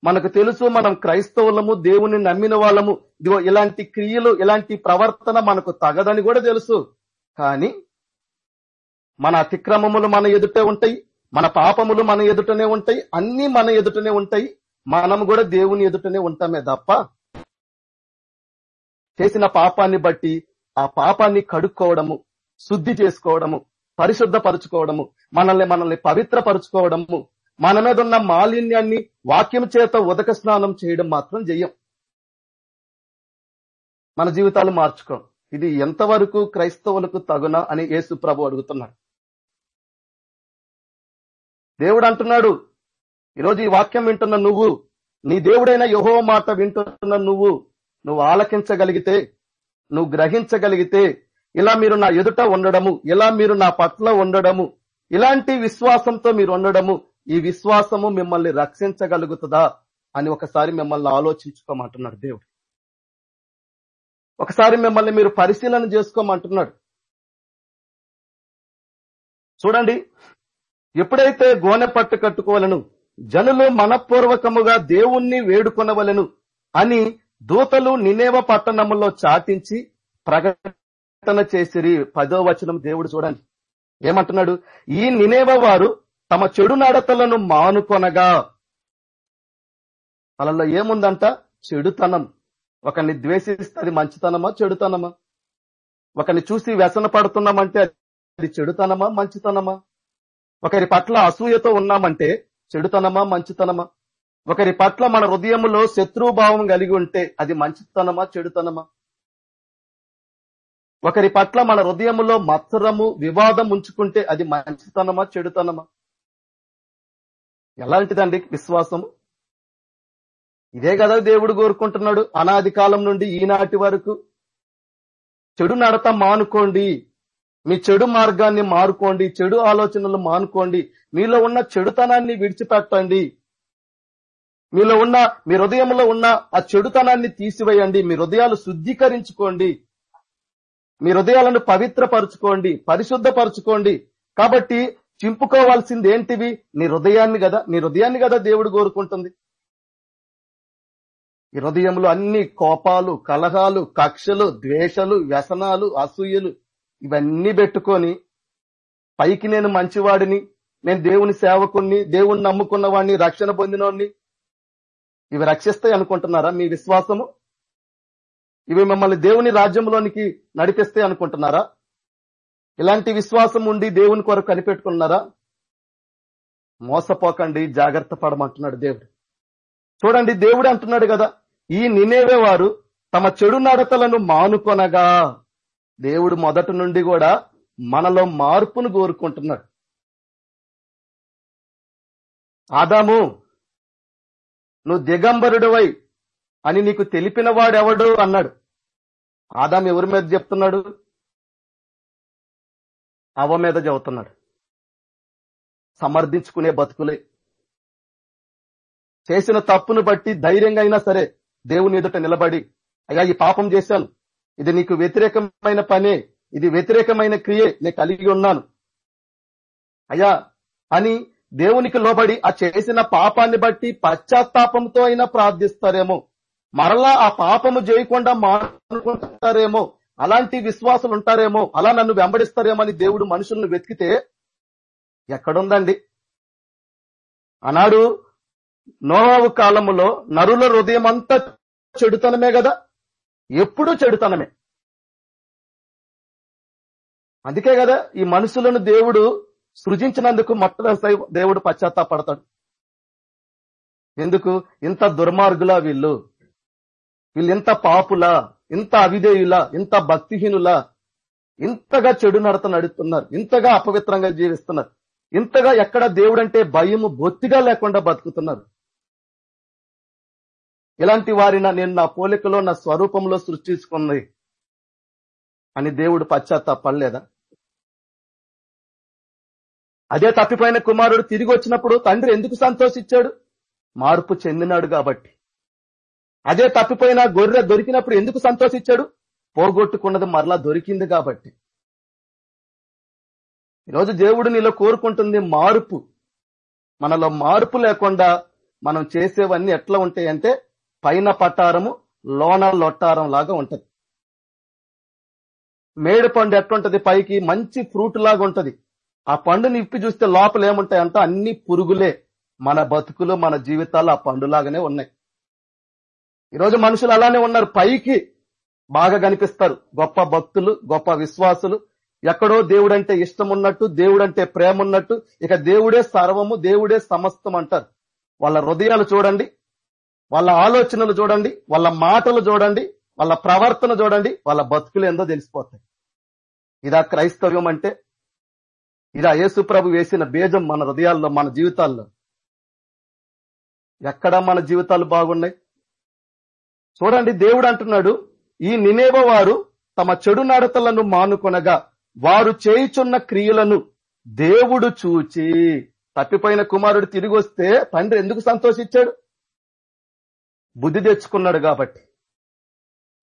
మనకు తెలుసు మనం క్రైస్తవులము దేవుని నమ్మిన వాళ్ళము. ఇదిగో ఇలాంటి క్రియలు ఇలాంటి ప్రవర్తన మనకు తగదని కూడా తెలుసు. కానీ మన అతిక్రమములు మన ఎదుటే ఉంటాయి మన పాపములు మన ఎదుటనే ఉంటాయి అన్ని మన ఎదుటనే ఉంటాయి. మనం కూడా దేవుని ఎదుటనే ఉంటామే తప్ప చేసిన పాపాన్ని బట్టి ఆ పాపాన్ని కడుక్కోవడము శుద్ధి చేసుకోవడము పరిశుద్ధపరచుకోవడము మనల్ని మనల్ని పవిత్రపరుచుకోవడము మన మీద ఉన్న మాలిన్యాన్ని వాక్యం చేత ఉదక స్నానం చేయడం మాత్రం జయం. మన జీవితాలు మార్చుకోం. ఇది ఎంతవరకు క్రైస్తవులకు తగునా అని యేసు ప్రభు అడుగుతున్నాడు. దేవుడు అంటున్నాడు ఈరోజు ఈ వాక్యం వింటున్న నువ్వు నీ దేవుడైన యహో మాట వింటున్న నువ్వు నువ్వు ఆలకించగలిగితే నువ్వు గ్రహించగలిగితే ఇలా మీరు నా ఎదుట ఉండడము ఇలా మీరు నా పట్ల ఉండడము ఇలాంటి విశ్వాసంతో మీరు ఉండడము ఈ విశ్వాసము మిమ్మల్ని రక్షించగలుగుతుందా అని ఒకసారి మిమ్మల్ని ఆలోచించుకోమంటున్నాడు దేవుడు. ఒకసారి మిమ్మల్ని మీరు పరిశీలన చేసుకోమంటున్నాడు. చూడండి ఎప్పుడైతే గోనె పట్టు కట్టుకోవాలను జనులు మనపూర్వకముగా దేవుణ్ణి వేడుకొనవలను అని దూతలు నినేవ పట్టణములో చాటించి ప్రకటన చేసిరి. పదో వచనం దేవుడు చూడండి. ఏమంటున్నాడు? ఈ నినేవ వారు తమ చెడు నడతలను మానుకొనగా. వాళ్ళలో ఏముందంట? చెడుతనం. ఒకరిని ద్వేషిస్తే అది మంచితనమా చెడుతనమా? ఒకరిని చూసి వ్యసన పడుతున్నామంటే అది చెడుతనమా మంచితనమా? ఒకరి పట్ల అసూయతో ఉన్నామంటే చెడుతనమా మంచితనమా? ఒకరి పట్ల మన హృదయంలో శత్రుభావం కలిగి ఉంటే అది మంచితనమా చెడుతనమా? ఒకరి పట్ల మన హృదయంలో మత్సరము వివాదం ఉంచుకుంటే అది మంచితనమా చెడుతనమా? ఎలాంటిదండి విశ్వాసము? ఇదే కదా దేవుడు కోరుకుంటున్నాడు అనాది కాలం నుండి ఈనాటి వరకు. చెడు నడత మానుకోండి. మీ చెడు మార్గాన్ని మారుకోండి. చెడు ఆలోచనలు మానుకోండి. మీలో ఉన్న చెడుతనాన్ని విడిచిపెట్టండి. మీలో ఉన్న మీ హృదయంలో ఉన్న ఆ చెడుతనాన్ని తీసివేయండి. మీ హృదయాలు శుద్ధీకరించుకోండి. మీ హృదయాలను పవిత్రపరచుకోండి. పరిశుద్ధపరచుకోండి. కాబట్టి చింపుకోవాల్సింది ఏంటివి? నీ హృదయాన్ని కదా నీ హృదయాన్ని కదా దేవుడు కోరుకుంటుంది. ఈ హృదయంలో అన్ని కోపాలు కలహాలు కక్షలు ద్వేషాలు వ్యసనాలు అసూయలు ఇవన్నీ పెట్టుకొని పైకి నేను మంచివాడిని నేను దేవుని సేవకుణ్ణి నమ్ముకున్న వాడిని రక్షణ పొందినోడిని. ఇవి రక్షిస్తాయి అనుకుంటున్నారా మీ విశ్వాసము? ఇవి మిమ్మల్ని దేవుని రాజ్యంలోనికి నడిపిస్తాయి అనుకుంటున్నారా? ఇలాంటి విశ్వాసం ఉండి దేవుని కొరకు కనిపెట్టుకున్నారా? మోసపోకండి జాగ్రత్త పడమంటున్నాడు దేవుడు. చూడండి దేవుడు అంటున్నాడు కదా ఈ నినేవే వారు తమ చెడు నడతలను మానుకొనగా దేవుడు మొదటి నుండి కూడా మనలో మార్పును కోరుకుంటున్నాడు. ఆదాము నువ్వు దిగంబరుడివై అని నీకు తెలిపిన వాడెవడు? అన్నాడు. ఆదాం ఎవరి మీద చెప్తున్నాడు? అవ మీద చదువుతున్నాడు. సమర్థించుకునే బతుకులే. చేసిన తప్పును బట్టి ధైర్యంగా అయినా సరే దేవుని ఎదుట నిలబడి అయ్యా ఈ పాపం చేశాను. ఇది నీకు వ్యతిరేకమైన పనే. ఇది వ్యతిరేకమైన క్రియే. నేను కలిగి ఉన్నాను. అయ్యా అని దేవునికి లోబడి ఆ చేసిన పాపాన్ని బట్టి పశ్చాత్తాపంతో అయినా ప్రార్థిస్తారేమో. మరలా ఆ పాపము చేయకుండా మానుకుంటారేమో. అలాంటి విశ్వాసులు ఉంటారేమో అలా నన్ను వెంబడిస్తారేమో అని దేవుడు మనుషులను వెతికితే ఎక్కడుందండి? అనాడు నోవావు కాలములో నరుల హృదయం అంతా చెడుతనమే కదా ఎప్పుడూ చెడుతనమే. అందుకే కదా ఈ మనుషులను దేవుడు సృజించినందుకు మొట్టమొదటి దేవుడు పశ్చాత్తాపడతాడు. ఎందుకు? ఇంత దుర్మార్గులా వీళ్ళు. వీళ్ళు ఇంత పాపులా? ఇంత అవిధేయులా ఇంత భక్తిహీనులా ఇంతగా చెడు నడత నడుస్తున్నారు ఇంతగా అపవిత్రంగా జీవిస్తున్నారు ఇంతగా ఎక్కడ దేవుడంటే భయము బొత్తిగా లేకుండా బతుకుతున్నారు. ఇలాంటి వారిన నేను నా పోలికలో నా స్వరూపంలో సృష్టించుకుంది అని దేవుడు పశ్చాత్తాపడలేదా? అదే తప్పిపోయిన కుమారుడు తిరిగి వచ్చినప్పుడు తండ్రి ఎందుకు సంతోషించాడు? మార్పు చెందినాడు కాబట్టి. అదే తప్పిపోయిన గొర్రె దొరికినప్పుడు ఎందుకు సంతోషించాడు? పోగొట్టుకున్నది మరలా దొరికింది కాబట్టి. ఈరోజు దేవుడు నీలో కోరుకుంటుంది మార్పు. మనలో మార్పు లేకుండా మనం చేసేవన్నీ ఎట్లా ఉంటాయంటే పైన పట్టారము లోన లొట్టారం లాగా ఉంటది. మేడి పండు ఎట్లుంటది పైకి? మంచి ఫ్రూట్ లాగా ఉంటది. ఆ పండుని ఇప్పి చూస్తే లోపల ఏముంటాయంటే అన్ని పురుగులే. మన బతుకులు మన జీవితాలు ఆ పండులాగానే ఉన్నాయి. ఈరోజు మనుషులు అలానే ఉన్నారు. పైకి బాగా కనిపిస్తారు. గొప్ప భక్తులు గొప్ప విశ్వాసులు. ఎక్కడో దేవుడంటే ఇష్టం ఉన్నట్టు దేవుడంటే ప్రేమ ఉన్నట్టు ఇక దేవుడే సర్వము దేవుడే సమస్తం అంటారు. వాళ్ళ హృదయాలు చూడండి వాళ్ళ ఆలోచనలు చూడండి వాళ్ళ మాటలు చూడండి వాళ్ళ ప్రవర్తన చూడండి వాళ్ళ బతుకులు ఏందో తెలిసిపోతాయి. ఇదా క్రైస్తవ్యం అంటే ఇదా యేసు ప్రభు వేసిన బీజం మన హృదయాల్లో మన జీవితాల్లో. ఎక్కడ మన జీవితాలు బాగున్నాయి? చూడండి దేవుడు అంటున్నాడు ఈ నినేవ వారు తమ చెడు నడతలను మానుకొనగా వారు చేయుచున్న క్రియలను దేవుడు చూచి తప్పిపోయిన కుమారుడు తిరిగి వస్తే తండ్రి ఎందుకు సంతోషించాడు? బుద్ధి తెచ్చుకున్నాడు కాబట్టి.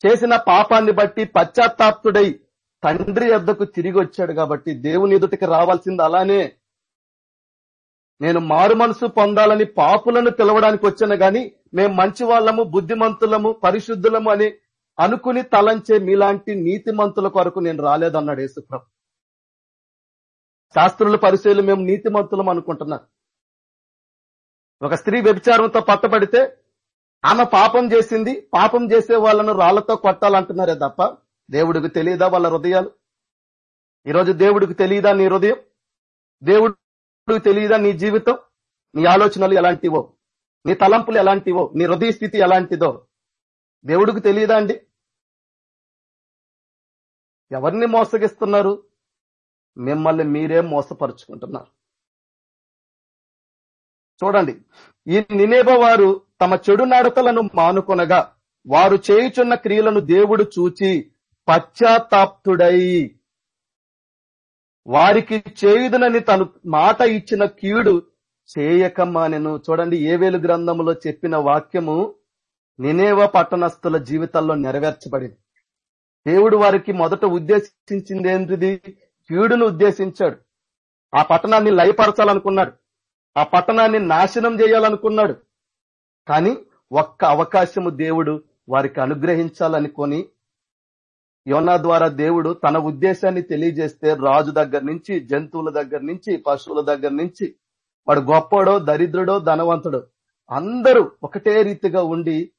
చేసిన పాపాన్ని బట్టి పశ్చాత్తాప్తుడై తండ్రి ఎద్దకు తిరిగి వచ్చాడు కాబట్టి దేవుని ఎదుటికి రావాల్సింది అలానే నేను మారు మనసు పొందాలని పాపులను పిలవడానికి వచ్చాను గాని మేము మంచి వాళ్ళము బుద్ధిమంతులము పరిశుద్ధులము అని అనుకుని తలంచే మీలాంటి నీతిమంతుల కొరకు నేను రాలేదన్నాడు యేసుప్రభు. శాస్త్రుల పరిశీలు మేము నీతిమంతులం అనుకుంటున్నా. ఒక స్త్రీ వ్యభిచారంతో పట్టబడితే ఆమె పాపం చేసింది పాపం చేసే వాళ్ళను రాళ్ళతో కొట్టాలంటున్నారే తప్ప దేవుడికి తెలియదా వాళ్ళ హృదయాలు? ఈరోజు దేవుడికి తెలియదా నీ హృదయం? దేవుడు తెలియదా నీ జీవితం? నీ ఆలోచనలు ఎలాంటివో? నీ తలంపులు ఎలాంటివో? నీ హృదయ స్థితి ఎలాంటిదో? దేవుడికి తెలియదా అండి? ఎవరిని మోసగిస్తున్నారు? మిమ్మల్ని మీరే మోసపరుచుకుంటున్నారు. చూడండి ఈ నినేబ వారు తమ చెడు నడతలను మానుకొనగా వారు చేయుచున్న క్రియలను దేవుడు చూచి పశ్చాత్తాప్తుడై వారికి చేయుదునని తను మాట ఇచ్చిన కీడు చేయకమానెను చూడండి ఏవేలు గ్రంథంలో చెప్పిన వాక్యము నినేవ పట్టణస్థుల జీవితాల్లో నెరవేర్చబడింది. దేవుడు వారికి మొదట ఉద్దేశించింది ఏంటిది కీడును ఉద్దేశించాడు. ఆ పట్టణాన్ని లయపరచాలనుకున్నాడు. ఆ పట్టణాన్ని నాశనం చేయాలనుకున్నాడు. కానీ ఒక్క అవకాశము దేవుడు వారికి అనుగ్రహించాలనుకొని యోనా ద్వారా దేవుడు తన ఉద్దేశాన్ని తెలియజేస్తే రాజు దగ్గర నుంచి జంతువుల దగ్గర నుంచి పశువుల దగ్గర నుంచి వాడు గొప్పడో దరిద్రుడో ధనవంతుడో అందరూ ఒకటే రీతిగా ఉండి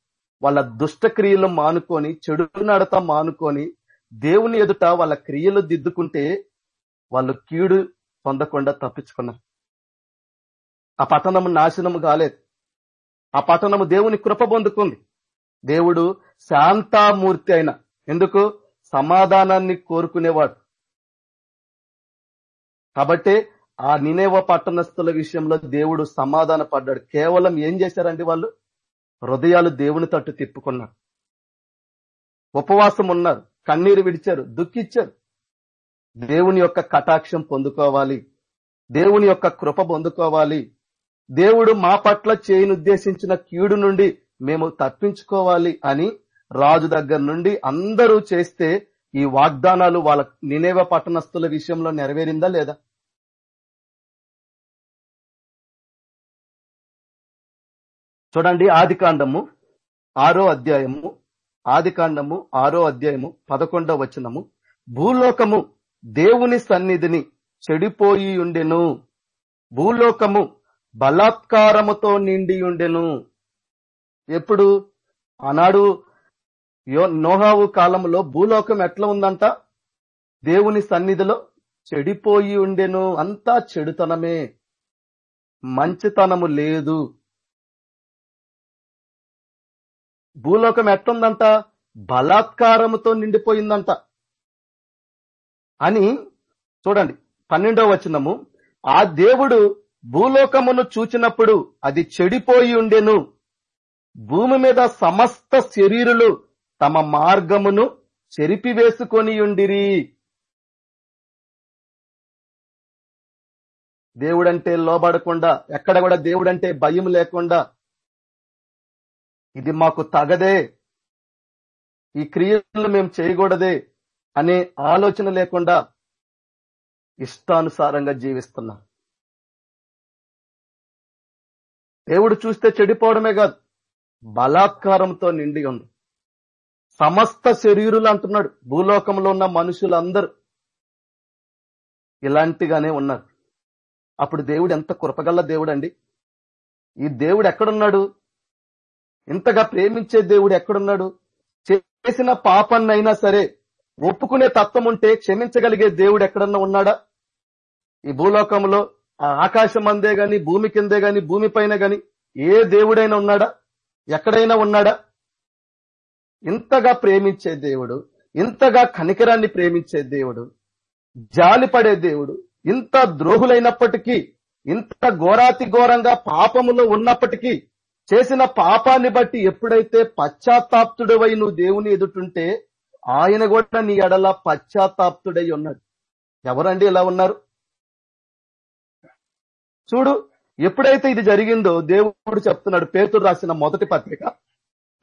వాళ్ళ దుష్టక్రియలు మానుకొని చెడు నడత మానుకొని దేవుని ఎదుట వాళ్ళ క్రియలు దిద్దుకుంటే వాళ్ళు కీడు పొందకుండా తప్పించుకున్నారు. ఆ పట్టణము నాశనము కాలేదు. ఆ పట్టణము దేవుని కృప పొందుకుంది. దేవుడు శాంతామూర్తి అయిన ఎందుకు? సమాధానాన్ని కోరుకునేవాడు. కాబట్టే ఆ నినేవ పట్టణస్థుల విషయంలో దేవుడు సమాధాన పడ్డాడు. కేవలం ఏం చేశారండి వాళ్ళు? హృదయాలు దేవుని తట్టు తిప్పుకున్నారు. ఉపవాసం ఉన్నారు. కన్నీరు విడిచారు. దుఃఖిచ్చారు. దేవుని యొక్క కటాక్షం పొందుకోవాలి. దేవుని యొక్క కృప పొందుకోవాలి. దేవుడు మా పట్ల చేయనుద్దేశించిన కీడు నుండి మేము తప్పించుకోవాలి అని రాజు దగ్గర నుండి అందరూ చేస్తే ఈ వాగ్దానాలు వాళ్ళ నినేవ పట్టణస్థుల విషయంలో నెరవేరిందా లేదా? చూడండి ఆది కాండము ఆరో అధ్యాయము ఆది కాండము ఆరో అధ్యాయము పదకొండవ వచనము. భూలోకము దేవుని సన్నిధిని చెడిపోయి ఉండెను. భూలోకము బలాత్కారముతో నిండి ఉండెను. ఎప్పుడు? ఆనాడు నోహావు కాలంలో భూలోకం ఎట్లా ఉందంట? దేవుని సన్నిధిలో చెడిపోయి ఉండెను. అంతా చెడుతనమే. మంచితనము లేదు. భూలోకం ఎట్లుందంట? బలాత్కారముతో నిండిపోయిందంట. అని చూడండి పన్నెండో వచనము. ఆ దేవుడు భూలోకమును చూచినప్పుడు అది చెడిపోయి ఉండెను. భూమి మీద సమస్త శరీరులు తమ మార్గమును చెరిపివేసుకొని ఉండిరి దేవుడంటే లోబడకుండా ఎక్కడ కూడా దేవుడంటే భయం లేకుండా ఇది మాకు తగదే ఈ క్రియలు మేము చేయకూడదే అనే ఆలోచన లేకుండా ఇష్టానుసారంగా జీవిస్తున్నాం. దేవుడు చూస్తే చెడిపోవడమే కాదు బలాత్కారంతో నిండి ఉంది సమస్త శరీరులు అంటున్నాడు. భూలోకంలో ఉన్న మనుషులందరూ ఇలాంటిగానే ఉన్నారు. అప్పుడు దేవుడు ఎంత కృపగల్ల దేవుడు అండి ఈ దేవుడు ఎక్కడున్నాడు? ఇంతగా ప్రేమించే దేవుడు ఎక్కడున్నాడు? చేసిన పాపన్నైనా సరే ఒప్పుకునే తత్వం ఉంటే క్షమించగలిగే దేవుడు ఎక్కడన్నా ఉన్నాడా? ఈ భూలోకంలో ఆ ఆకాశం అందే గాని భూమి కిందే గాని భూమి పైన గాని ఏ దేవుడైనా ఉన్నాడా? ఎక్కడైనా ఉన్నాడా? ఇంతగా ప్రేమించే దేవుడు ఇంతగా కనికరాన్ని ప్రేమించే దేవుడు జాలిపడే దేవుడు ఇంత ద్రోహులైనప్పటికీ ఇంత ఘోరాతి ఘోరంగా పాపములో ఉన్నప్పటికీ చేసిన పాపాన్ని బట్టి ఎప్పుడైతే పశ్చాత్తాప్తుడవై నువ్వు దేవుని ఎదుటుంటే ఆయన కూడా నీ ఎడల పశ్చాత్తాప్తుడై ఉన్నాడు. ఎవరండి ఇలా ఉన్నారు? చూడు ఎప్పుడైతే ఇది జరిగిందో దేవుడు చెప్తున్నాడు పేతుడు రాసిన మొదటి పత్రిక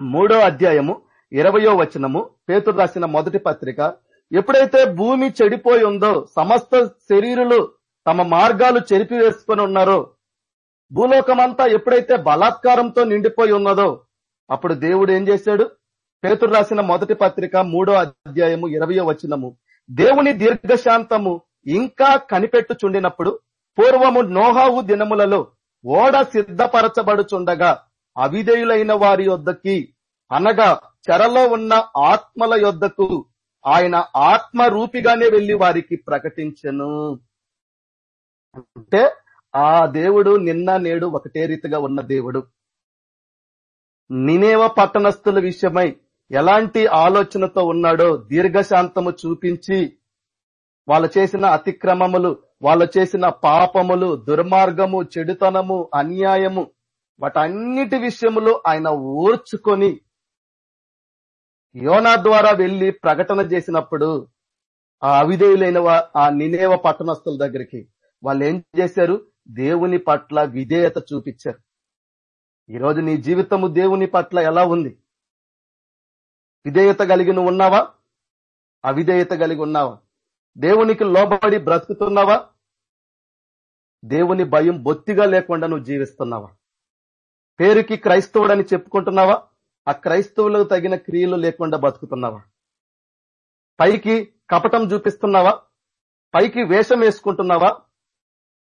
మూడో అధ్యాయము ఇరవయో వచనము పేతురు రాసిన మొదటి పత్రిక ఎప్పుడైతే భూమి చెడిపోయి ఉందో సమస్త శరీరులు తమ మార్గాలు చెరిపి వేసుకొని ఉన్నారో భూలోకమంతా ఎప్పుడైతే బలాత్కారంతో నిండిపోయి ఉన్నదో అప్పుడు దేవుడు ఏం చేశాడు? పేతురు రాసిన మొదటి పత్రిక మూడో అధ్యాయము ఇరవయో వచనము. దేవుని దీర్ఘశాంతము ఇంకా కనిపెట్టుచుండినప్పుడు పూర్వము నోహావు దినములలో ఓడ సిద్ధపరచబడుచుండగా అవిధేయులైన వారి వద్దకి అనగా చెరలో ఉన్న ఆత్మల యొద్దకు ఆయన ఆత్మ రూపిగానే వెళ్ళి వారికి ప్రకటించను. అంటే ఆ దేవుడు నిన్న నేడు ఒకటే రీతిగా ఉన్న దేవుడు. నినేవ పట్టణస్థుల విషయమై ఎలాంటి ఆలోచనతో ఉన్నాడో దీర్ఘశాంతము చూపించి వాళ్ళు చేసిన అతిక్రమములు వాళ్ళు చేసిన పాపములు దుర్మార్గము చెడుతనము అన్యాయము వాటన్నిటి విషయములు ఆయన ఓర్చుకొని యోనా ద్వారా వెళ్ళి ప్రకటన చేసినప్పుడు ఆ అవిధేయులైన ఆ నినేవ పట్టణస్థుల దగ్గరికి వాళ్ళు ఏం చేశారు? దేవుని పట్ల విధేయత చూపించారు. ఈరోజు నీ జీవితము దేవుని పట్ల ఎలా ఉంది? విధేయత కలిగి నువ్వు ఉన్నావా? అవిధేయత కలిగి ఉన్నావా? దేవునికి లోబడి బ్రతుకుతున్నావా? దేవుని భయం బొత్తిగా లేకుండా నువ్వు జీవిస్తున్నావా? పేరుకి క్రైస్తవుడని చెప్పుకుంటున్నావా? ఆ క్రైస్తవులకు తగిన క్రియలు లేకుండా బతుకుతున్నావా? పైకి కపటం చూపిస్తున్నావా? పైకి వేషం వేసుకుంటున్నావా?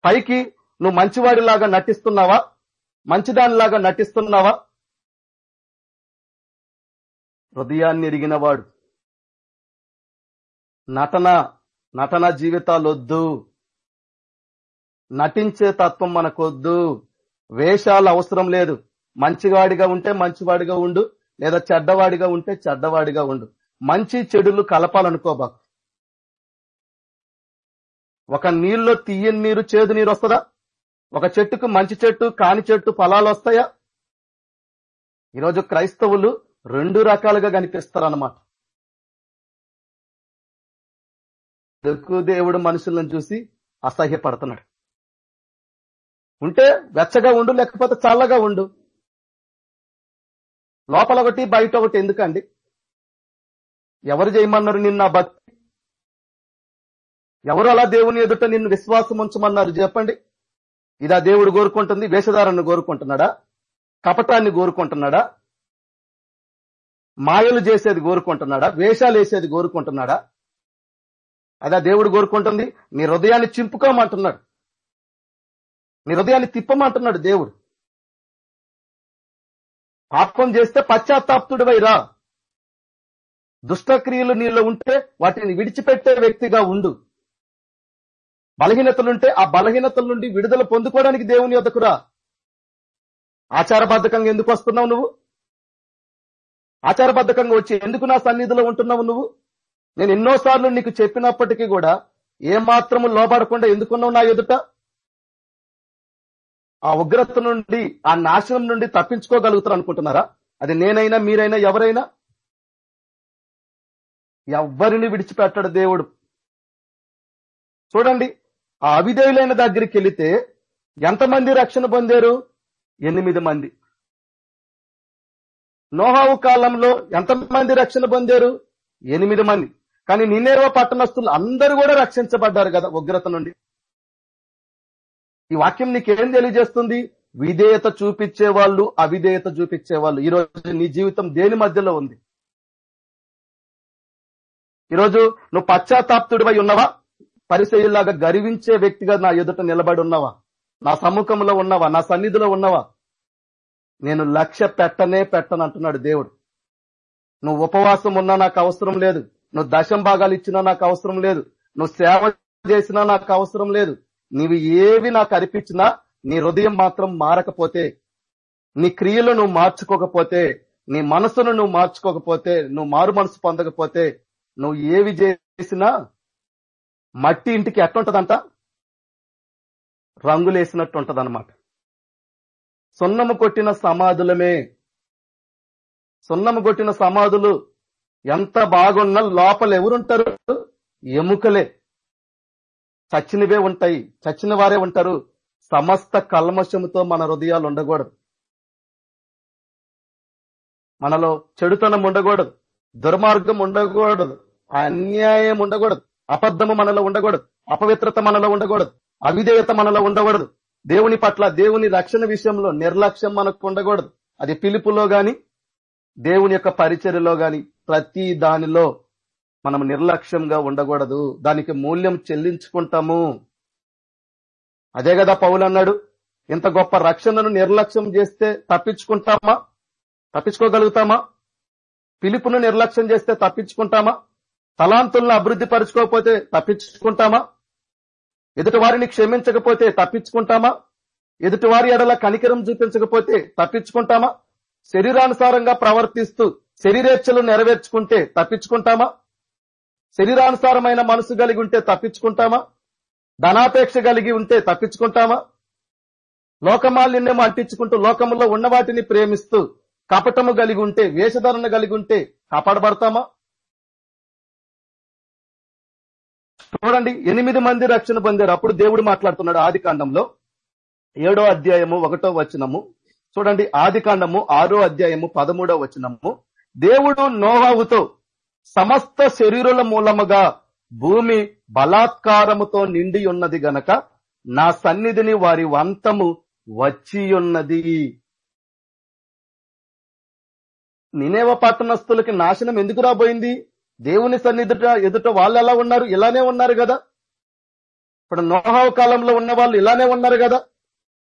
పైకి నువ్వు మంచివాడిలాగా నటిస్తున్నావా? మంచిదానిలాగా నటిస్తున్నావా? హృదయాన్ని ఎరిగినవాడు నటన నటన జీవితాలొద్దు. నటించే తత్వం మనకొద్దు. వేషాలు అవసరం లేదు. మంచివాడిగా ఉంటే మంచివాడిగా ఉండు లేదా చెడ్డవాడిగా ఉంటే చెడ్డవాడిగా ఉండు. మంచి చెడులు కలపాలనుకోబాకు. ఒక నీళ్ళలో తీయని నీరు చేదు నీరు వస్తుందా? ఒక చెట్టుకు మంచి చెట్టు కాని చెట్టు ఫలాలు వస్తాయా? ఈరోజు క్రైస్తవులు రెండు రకాలుగా కనిపిస్తారన్నమాట. దొక్కు దేవుడు మనుషులను చూసి అసహ్యపడుతున్నాడు. ఉంటే వెచ్చగా ఉండు లేకపోతే చల్లగా ఉండు. లోపల ఒకటి బయట ఒకటి ఎందుకండి? ఎవరు చేయమన్నారు నిన్న భక్తి ఎవరు అలా దేవుని ఎదుట నిన్ను విశ్వాసం ఉంచమన్నారు చెప్పండి. ఇదా దేవుడు కోరుకుంటుంది వేషధారాన్ని కోరుకుంటున్నాడా? కపటాన్ని కోరుకుంటున్నాడా? మాయలు చేసేది కోరుకుంటున్నాడా? వేషాలు వేసేది కోరుకుంటున్నాడా? అదా దేవుడు కోరుకుంటుంది. నీ హృదయాన్ని చింపుకోమంటున్నాడు. నీ హృదయాన్ని తిప్పమంటున్నాడు దేవుడు. పాపం చేస్తే పశ్చాత్తాప్తుడివైరా దుష్టక్రియలు నీలో ఉంటే వాటిని విడిచిపెట్టే వ్యక్తిగా ఉండు. బలహీనతలుంటే ఆ బలహీనతల నుండి విడుదల పొందుకోవడానికి దేవుని యొద్దకు ఆచారబద్ధకంగా ఎందుకు వస్తున్నావు నువ్వు? ఆచారబద్ధకంగా వచ్చి ఎందుకు నా సన్నిధిలో ఉంటున్నావు నువ్వు? నేను ఎన్నోసార్లు నీకు చెప్పినప్పటికీ కూడా ఏ మాత్రము లోపడకుండా ఎందుకున్నావు నా ఎదుట? ఆ ఉగ్రత నుండి ఆ నాశనం నుండి తప్పించుకోగలుగుతారు అనుకుంటున్నారా? అది నేనైనా మీరైనా ఎవరైనా? ఎవ్వరిని విడిచిపెట్టాడు దేవుడు. చూడండి ఆ అవిధేయులైన దగ్గరికి వెళితే ఎంతమంది రక్షణ పొందారు? ఎనిమిది మంది. నోహావు కాలంలో ఎంతమంది రక్షణ పొందారు? ఎనిమిది మంది. కానీ నిన్నేరవ పట్టణస్తులు అందరూ కూడా రక్షించబడ్డారు కదా ఉగ్రత నుండి. ఈ వాక్యం నీకేం తెలియజేస్తుంది? విధేయత చూపించే వాళ్ళు అవిధేయత చూపించే వాళ్ళు. ఈరోజు నీ జీవితం దేని మధ్యలో ఉంది? ఈరోజు నువ్వు పశ్చాత్తాప్తుడివై ఉన్నావా? పరిచయులాగా గర్వించే వ్యక్తిగా నా ఎదుట నిలబడి ఉన్నావా? నా సముఖంలో ఉన్నావా? నా సన్నిధిలో ఉన్నావా? నేను లక్ష్య పెట్టనే పెట్టను అంటున్నాడు దేవుడు. నువ్వు ఉపవాసం ఉన్నా నాకు అవసరం లేదు. నువ్వు దశం భాగాలు ఇచ్చినా నాకు అవసరం లేదు. నువ్వు సేవ చేసినా నాకు అవసరం లేదు. నీవు ఏవి నాకు అర్పించినా నీ హృదయం మాత్రం మారకపోతే నీ క్రియలు నువ్వు మార్చుకోకపోతే నీ మనసును నువ్వు మార్చుకోకపోతే నువ్వు మారు మనసు పొందకపోతే నువ్వు ఏవి చేసినా మట్టి ఇంటికి ఎట్టుంటదంట రంగులేసినట్టు ఉంటదన్నమాట సున్నము కొట్టిన సమాధులమే సున్నము కొట్టిన సమాధులు ఎంత బాగున్నా లోపల ఎవరుంటారు? ఎముకలే. చచ్చినవే ఉంటాయి. చచ్చిన వారే ఉంటారు. సమస్త కల్మషముతో మన హృదయాలు ఉండకూడదు. మనలో చెడుతనం ఉండకూడదు. దుర్మార్గం ఉండకూడదు. అన్యాయం ఉండకూడదు. అబద్ధము మనలో ఉండకూడదు. అపవిత్రత మనలో ఉండకూడదు. అవిధేయత మనలో ఉండకూడదు. దేవుని పట్ల దేవుని రక్షణ విషయంలో నిర్లక్ష్యం మనకు ఉండకూడదు. అది పిలుపులో గాని దేవుని యొక్క పరిచర్యలో గాని ప్రతి దానిలో మనం నిర్లక్ష్యంగా ఉండకూడదు. దానికి మూల్యం చెల్లించుకుంటాము. అదే కదా పౌలు అన్నాడు. ఇంత గొప్ప రక్షణను నిర్లక్ష్యం చేస్తే తప్పించుకుంటామా? తప్పించుకోగలుగుతామా? పిలుపును నిర్లక్ష్యం చేస్తే తప్పించుకుంటామా? తలాంతులను అభివృద్ధి పరుచుకోకపోతే తప్పించుకుంటామా? ఎదుటి వారిని క్షమించకపోతే తప్పించుకుంటామా? ఎదుటి వారి ఎడల కనికరం చూపించకపోతే తప్పించుకుంటామా? శరీరానుసారంగా ప్రవర్తిస్తూ శరీరేచ్ఛలు నెరవేర్చుకుంటే తప్పించుకుంటామా? శరీరానుసారమైన మనసు కలిగి ఉంటే తప్పించుకుంటామా? ధనాపేక్ష కలిగి ఉంటే తప్పించుకుంటామా? లోకమాలిన్యము అంటించుకుంటూ లోకములో ఉన్న వాటిని ప్రేమిస్తూ కపటము కలిగి ఉంటే వేషధరణ కలిగి ఉంటే కాపాడబడతామా? చూడండి ఎనిమిది మంది రక్షణ పొందారు. అప్పుడు దేవుడు మాట్లాడుతున్నాడు ఆది కాండంలో. ఏడో అధ్యాయము ఒకటో వచనము. చూడండి ఆది కాండము ఆరో అధ్యాయము పదమూడో వచనము. దేవుడు నోహావుతో సమస్త శరీరుల మూలముగా భూమి బలాత్కారముతో నిండి ఉన్నది గనక నా సన్నిధిని వారి వంతము వచ్చియున్నది. నినేవ పట్టణస్థులకి నాశనం ఎందుకు రాబోయింది? దేవుని సన్నిధిట ఎదుట వాళ్ళు ఎలా ఉన్నారు? ఇలానే ఉన్నారు కదా. ఇప్పుడు నోహావు కాలంలో ఉన్న వాళ్ళు ఇలానే ఉన్నారు కదా.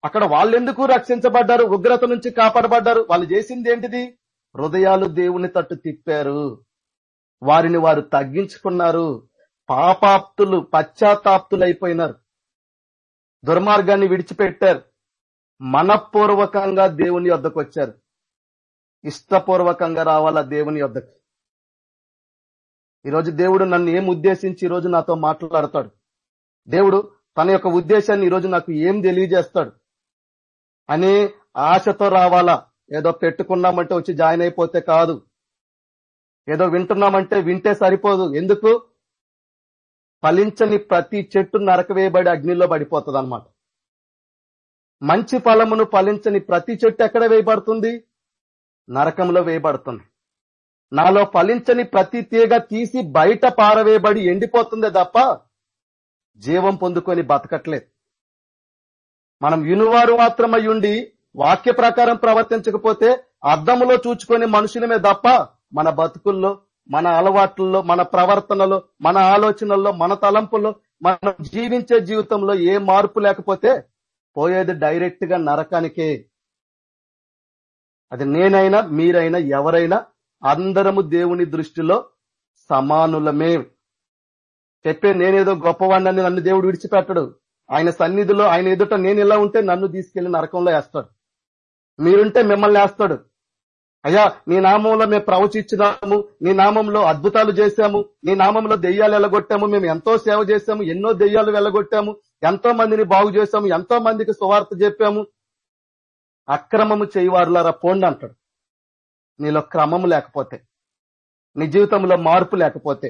అక్కడ వాళ్ళెందుకు రక్షించబడ్డారు? ఉగ్రత నుంచి కాపాడబడ్డారు? వాళ్ళు చేసింది ఏంటిది? హృదయాలు దేవుని తట్టు తిప్పారు. వారిని వారు తగ్గించుకున్నారు. పాపాప్తులు పశ్చాత్తాప్తులు అయిపోయినారు దుర్మార్గాన్ని విడిచిపెట్టారు. మనపూర్వకంగా దేవుని వద్దకు వచ్చారు ఇష్టపూర్వకంగా రావాలా దేవుని వద్దకు ఈరోజు దేవుడు నన్ను ఏం ఉద్దేశించి ఈరోజు నాతో మాట్లాడతాడు? దేవుడు తన యొక్క ఉద్దేశాన్ని ఈరోజు నాకు ఏం తెలియజేస్తాడు? అని ఆశతో రావాలా? ఏదో పెట్టుకున్నామంటే వచ్చి జాయిన్ అయిపోతే కాదు. ఏదో వింటున్నామంటే వింటే సరిపోదు. ఎందుకు? ఫలించని ప్రతి చెట్టు నరకవేయబడి అగ్నిలో పడిపోతుంది అనమాట మంచి ఫలమును ఫలించని ప్రతి చెట్టు ఎక్కడ వేయబడుతుంది? నరకంలో వేయబడుతుంది. నాలో ఫలించని ప్రతి తీగ తీసి బయట పారవేయబడి ఎండిపోతుందే తప్ప జీవం పొందుకొని బతకట్లేదు. మనం వినువారు మాత్రమై ఉండి వాక్య ప్రకారం ప్రవర్తించకపోతే అద్దములో చూచుకొని మనుషులమే తప్ప మన బతుకుల్లో మన అలవాట్లలో మన ప్రవర్తనలో మన ఆలోచనల్లో మన తలంపుల్లో మనం జీవించే జీవితంలో ఏ మార్పు లేకపోతే పోయేది డైరెక్ట్గా నరకానికే. అది నేనైనా మీరైనా ఎవరైనా అందరము దేవుని దృష్టిలో సమానులమే. చెప్పే నేనేదో గొప్పవాడిని నన్ను దేవుడు విడిచిపెట్టడు. ఆయన సన్నిధిలో ఆయన ఎదుట నేను ఇలా ఉంటే నన్ను తీసుకెళ్ళి నరకంలో వేస్తాడు. మీరుంటే మిమ్మల్ని వేస్తాడు. అయ్యా నీ నామంలో మేము ప్రవచించినాము నీ నామంలో అద్భుతాలు చేశాము నీ నామంలో దెయ్యాలు వెళ్ళగొట్టాము మేము ఎంతో సేవ చేశాము ఎన్నో దెయ్యాలు వెళ్ళగొట్టాము ఎంతో మందిని బాగు చేశాము ఎంతో మందికి సువార్త చెప్పాము. అక్రమము చేయవారులారా పోండి అంటాడు. నీలో క్రమము లేకపోతే నీ జీవితంలో మార్పు లేకపోతే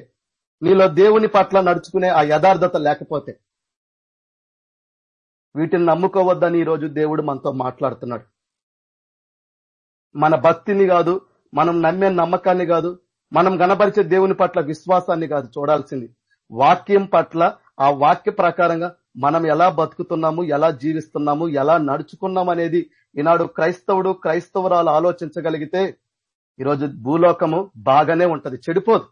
నీలో దేవుని పట్ల నడుచుకునే ఆ యథార్థత లేకపోతే వీటిని నమ్ముకోవద్దని ఈరోజు దేవుడు మనతో మాట్లాడుతున్నాడు. మన భక్తిని కాదు మనం నమ్మే నమ్మకాన్ని కాదు మనం గణపరిచే దేవుని పట్ల విశ్వాసాన్ని కాదు చూడాల్సింది. వాక్యం పట్ల ఆ వాక్య ప్రకారంగా మనం ఎలా బతుకుతున్నాము ఎలా జీవిస్తున్నాము ఎలా నడుచుకున్నాం అనేది ఈనాడు క్రైస్తవుడు క్రైస్తవురాలు ఆలోచించగలిగితే ఈరోజు భూలోకము బాగానే ఉంటది చెడిపోదు.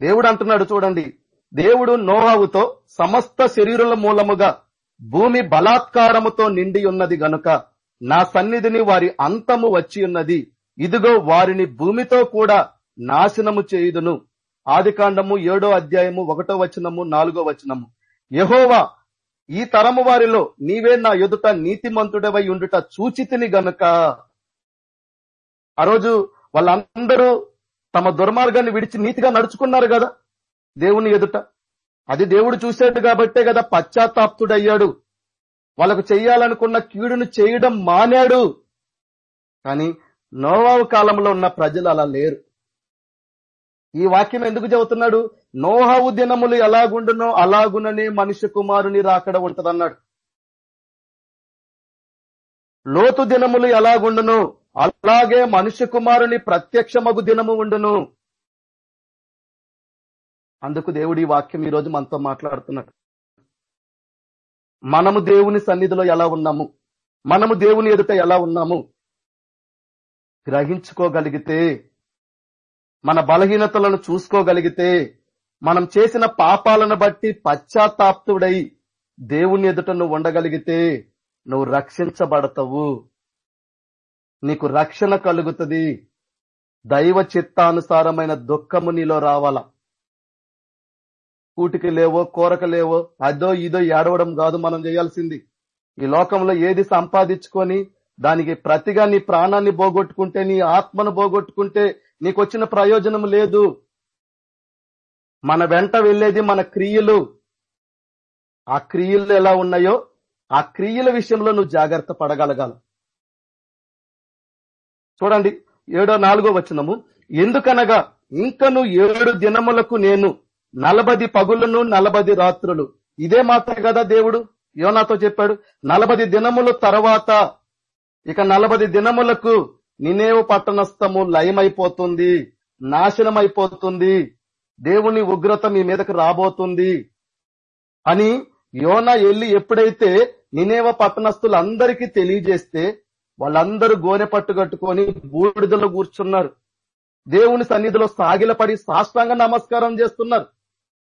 దేవుడు అంటున్నాడు చూడండి దేవుడు నోహావుతో సమస్త శరీరుల మూలముగా భూమి బలాత్కారముతో నిండి ఉన్నది గనుక నా సన్నిధిని వారి అంతము వచ్చి ఉన్నది. ఇదిగో వారిని భూమితో కూడా నాశనము చేయుదును. ఆది కాండము ఏడో అధ్యాయము ఒకటో వచనము నాలుగో వచనము. యహోవా ఈ తరము వారిలో నీవే నా ఎదుట నీతిమంతుడవై ఉండుట చూచితిని గనుక. ఆ రోజు వాళ్ళందరూ తమ దుర్మార్గాన్ని విడిచి నీతిగా నడుచుకున్నారు కదా దేవుని ఎదుట. అది దేవుడు చూశాడు కాబట్టే కదా పశ్చాత్తాప్తుడయ్యాడు. వాళ్ళకు చెయ్యాలనుకున్న కీడును చేయడం మానాడు. కానీ నోవావు కాలంలో ఉన్న ప్రజలు అలా లేరు. ఈ వాక్యం ఎందుకు చెబుతున్నాడు? నోహావు దినములు ఎలాగుండునో అలాగుననే మనిషి కుమారుని రాకడ ఉంటదన్నాడు. లోతు దినములు ఎలాగుండును అలాగే మనుష్య కుమారుని ప్రత్యక్షమగు దినము ఉండును. అందుకు దేవుడి వాక్యం ఈ రోజు మనతో మాట్లాడుతున్నాడు. మనము దేవుని సన్నిధిలో ఎలా ఉన్నాము? మనము దేవుని ఎదుట ఎలా ఉన్నాము? గ్రహించుకోగలిగితే మన బలహీనతలను చూసుకోగలిగితే మనం చేసిన పాపాలను బట్టి పశ్చాత్తాప్తుడై దేవుని ఎదుట నువ్వు ఉండగలిగితే నువ్వు రక్షించబడతావు. నీకు రక్షణ కలుగుతుంది. దైవ చిత్తానుసారమైన దుఃఖము నీలో రావాల? కూటికి లేవో కోరక లేవో అదో ఇదో ఏడవడం కాదు మనం చేయాల్సింది. ఈ లోకంలో ఏది సంపాదించుకొని దానికి ప్రతిగా నీ ప్రాణాన్ని పోగొట్టుకుంటే నీ ఆత్మను పోగొట్టుకుంటే నీకు వచ్చిన ప్రయోజనం లేదు. మన వెంట వెళ్ళేది మన క్రియలు. ఆ క్రియలు ఎలా ఉన్నాయో ఆ క్రియల విషయంలో నువ్వు జాగ్రత్త పడగలగాలి. చూడండి ఏడో నాలుగో వచనము. ఎందుకనగా ఇంకను ఏడు దినములకు నేను నలభది పగులను నలభది రాత్రులు. ఇదే మాత్రమే కదా దేవుడు యోనాతో చెప్పాడు. నలభది దినముల తర్వాత ఇక నలభది దినములకు నినేవు పట్టణస్థము లయమైపోతుంది నాశనమైపోతుంది. దేవుని ఉగ్రత మీ మీదకు రాబోతుంది అని యోనా ఎల్లి ఎప్పుడైతే నినేవ పట్టణస్థులందరికీ తెలియజేస్తే వాళ్ళందరూ గోనె పట్టు కట్టుకొని బూడిదలో కూర్చున్నారు. దేవుని సన్నిధిలో సాగిలపడి సాష్టాంగ నమస్కారం చేస్తున్నారు.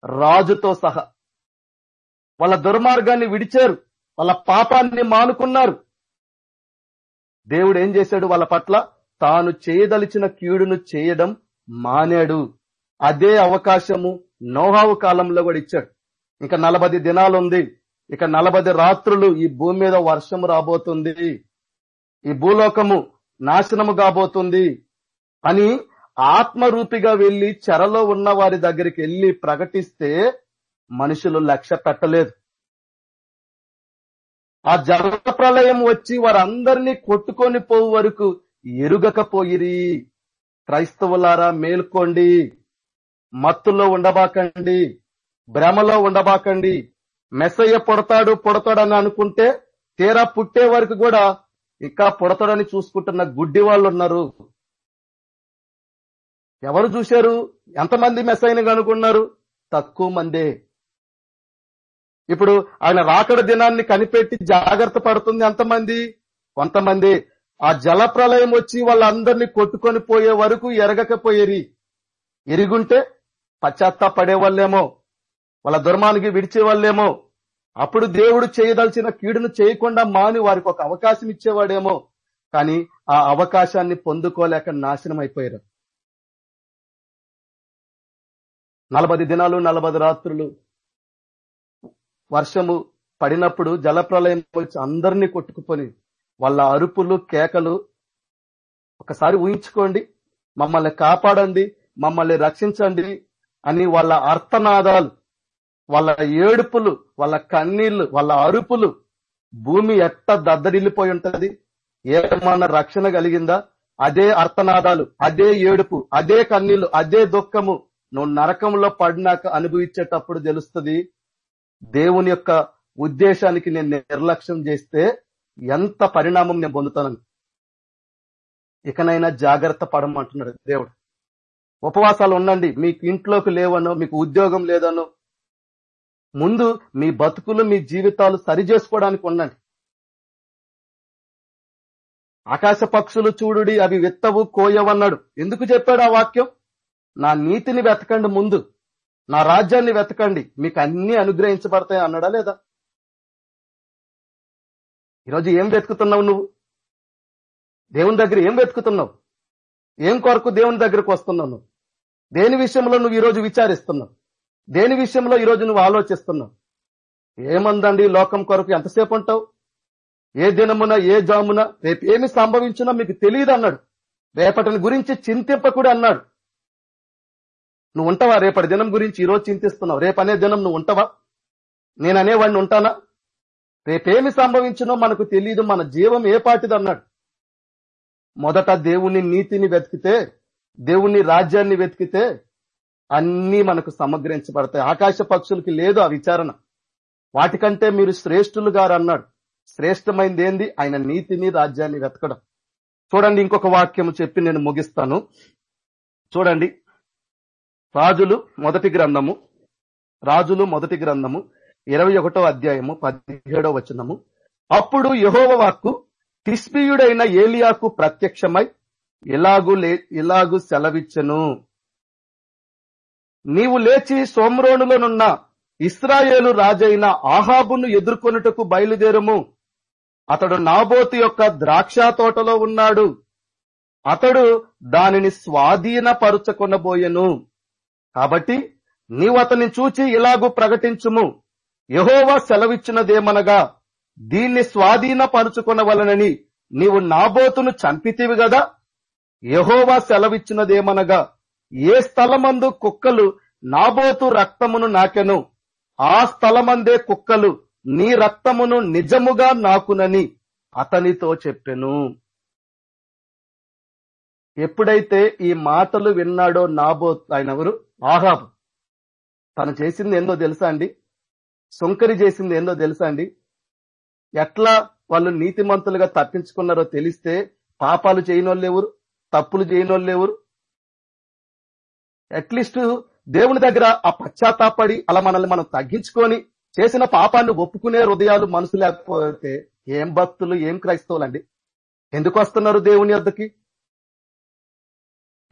రాజుతో సహా. వాళ్ళ దుర్మార్గాన్ని విడిచారు. వాళ్ళ పాపాన్ని మానుకున్నారు. దేవుడు ఏం చేశాడు వాళ్ళ పట్ల? తాను చేయదలిచిన కీడును చేయడం మానాడు. అదే అవకాశము నోహావు కాలంలో కూడా ఇచ్చాడు. ఇంకా నలభై దినాలు ఉంది ఇక నలభై రాత్రులు ఈ భూమి మీద వర్షం రాబోతుంది. ఈ భూలోకము నాశనము కాబోతుంది. అని ఆత్మరూపిగా వెళ్ళి చెరలో ఉన్న వారి దగ్గరికి వెళ్ళి ప్రకటిస్తే మనుషులు లక్ష్య పెట్టలేదు. ఆ జల ప్రళయం వచ్చి వారందరినీ కొట్టుకొని పోవు వరకు ఎరుగకపోయిరి. క్రైస్తవులారా మేల్కోండి. మత్తులో ఉండబాకండి. భ్రమలో ఉండబాకండి. మెస్సయ్య పుడతాడు పుడతాడని అనుకుంటే తీరా పుట్టే వరకు కూడా ఇంకా పుడతాడని చూసుకుంటున్న గుడ్డి వాళ్ళు ఉన్నారు ఎవరు చూశారు? ఎంతమంది మెస్సైని కనుక్కున్నారు? తక్కువ మందే. ఇప్పుడు ఆయన రాకడ దినాన్ని కనిపెట్టి జాగ్రత్త పడుతుంది ఎంతమంది? కొంతమంది. ఆ జల ప్రళయం వచ్చి వాళ్ళందరినీ కొట్టుకొని పోయే వరకు ఎరగకపోయేరి ఎరుగుంటే పశ్చాత్తా పడేవాళ్ళేమో. వాళ్ళ దుర్మానికి విడిచే వాళ్ళేమో అప్పుడు దేవుడు చేయదలిచిన కీడును చేయకుండా మాని వారికి ఒక అవకాశం ఇచ్చేవాడేమో. కానీ ఆ అవకాశాన్ని పొందుకోలేక నాశనం అయిపోయారు నలభై దినాలు నలభై రాత్రులు. వర్షము పడినప్పుడు జలప్రలయం వచ్చి అందరినీ కొట్టుకుపోయి వాళ్ళ అరుపులు కేకలు ఒకసారి ఊహించుకోండి. మమ్మల్ని కాపాడండి మమ్మల్ని రక్షించండి అని వాళ్ళ అర్థనాదాలు వాళ్ళ ఏడుపులు వాళ్ళ కన్నీళ్ళు వాళ్ళ అరుపులు భూమి ఎట్ట దద్దరిల్లిపోయి ఉంటది? ఏమన్నా రక్షణ కలిగిందా? అదే అర్థనాదాలు అదే ఏడుపు అదే కన్నీళ్ళు అదే దుఃఖము. నువ్వు నరకంలో పడినాక అనుభవించేటప్పుడు తెలుస్తుంది దేవుని యొక్క ఉద్దేశానికి నేను నిర్లక్ష్యం చేస్తే ఎంత పరిణామం నేను పొందుతానని ఇకనైనా జాగ్రత్త పడమంటున్నాడు దేవుడు. ఉపవాసాలు ఉండండి. మీకు ఇంట్లోకి లేవనో మీకు ఉద్యోగం లేదనో ముందు మీ బతుకులు మీ జీవితాలు సరి చేసుకోవడానికి ఉండండి. ఆకాశ పక్షులు చూడుడి అవి విత్తవు కోయవన్నాడు. ఎందుకు చెప్పాడు ఆ వాక్యం? నా నీతిని వెతకండి ముందు. నా రాజ్యాన్ని వెతకండి. మీకు అన్ని అనుగ్రహించబడతాయి అన్నాడా లేదా? ఈరోజు ఏం వెతుకుతున్నావు నువ్వు? దేవుని దగ్గర ఏం వెతుకుతున్నావు? ఏం కొరకు దేవుని దగ్గరకు వస్తున్నావు నువ్వు? దేని విషయంలో నువ్వు ఈరోజు విచారిస్తున్నావు? దేని విషయంలో ఈరోజు నువ్వు ఆలోచిస్తున్నావు? ఏమందండి లోకం కొరకు ఎంతసేపు ఉంటావు? ఏ దినమున ఏ జామున రేపు ఏమి సంభవించినా మీకు తెలియదు అన్నాడు. రేపటిని గురించి చింతింపకుడు అన్నాడు. నువ్వు ఉంటావా రేపటి దినం గురించి ఈరోజు చింతిస్తున్నావు. రేపనే దినం నువ్వు ఉంటావా నేను అనేవాడిని ఉంటానా? రేపేమి సంభవించినో మనకు తెలియదు మన జీవం ఏ పాటిది అన్నాడు మొదట దేవుని నీతిని వెతికితే దేవుని రాజ్యాన్ని వెతికితే అన్నీ మనకు సమగ్రించబడతాయి. ఆకాశ పక్షులకి లేదు ఆ విచారణ. వాటికంటే మీరు శ్రేష్ఠులు గారు అన్నాడు. శ్రేష్టమైంది ఏంది ఆయన నీతిని రాజ్యాన్ని వెతకడం. చూడండి ఇంకొక వాక్యం చెప్పి నేను ముగిస్తాను. చూడండి. రాజులు మొదటి గ్రంథము రాజులు మొదటి గ్రంథము ఇరవై ఒకటో అధ్యాయము పదిహేడో వచనము. అప్పుడు యహోవ వాక్కు తిస్బీయుడైన ఏలియాకు ప్రత్యక్షమై ఇలాగు లే ఇలాగు సెలవిచ్చను. నీవు లేచి సోమ్రోనులోనున్న ఇస్రాయేలు రాజైన ఆహాబును ఎదుర్కొనుటకు బయలుదేరము. అతడు నాబోతు యొక్క ద్రాక్ష తోటలో ఉన్నాడు. అతడు దానిని స్వాధీనపరుచకొనబోయెను. కాబట్టి నీవు అతన్ని చూచి ఇలాగూ ప్రకటించుము. యహోవా సెలవిచ్చినదేమనగా దీన్ని స్వాధీనపరుచుకొనవలనని నీవు నాబోతును చంపితివి గదా? యహోవా సెలవిచ్చినదేమనగా ఏ స్థలమందు కుక్కలు నాబోతు రక్తమును నాకెను ఆ స్థలమందే కుక్కలు నీ రక్తమును నిజముగా నాకునని అతనితో చెప్పెను. ఎప్పుడైతే ఈ మాటలు విన్నాడో నాబోత్ ఆయన ఎవరు? ఆహాబ్. తను చేసింది ఏందో తెలుసా అండి? సుంకరి చేసింది ఏందో తెలుసా అండి? ఎట్లా వాళ్ళు నీతిమంతులుగా తప్పించుకున్నారో తెలిస్తే పాపాలు చేయనోళ్ళు ఎవరు? తప్పులు చేయని ఎవరు? అట్లీస్ట్ దేవుని దగ్గర ఆ పశ్చాత్తాపడి అలా మనల్ని మనం తగ్గించుకొని చేసిన పాపాన్ని ఒప్పుకునే హృదయాలు మనసు లేకపోతే ఏం భక్తులు ఏం క్రైస్తవులండి? ఎందుకు వస్తున్నారు దేవుని వద్దకి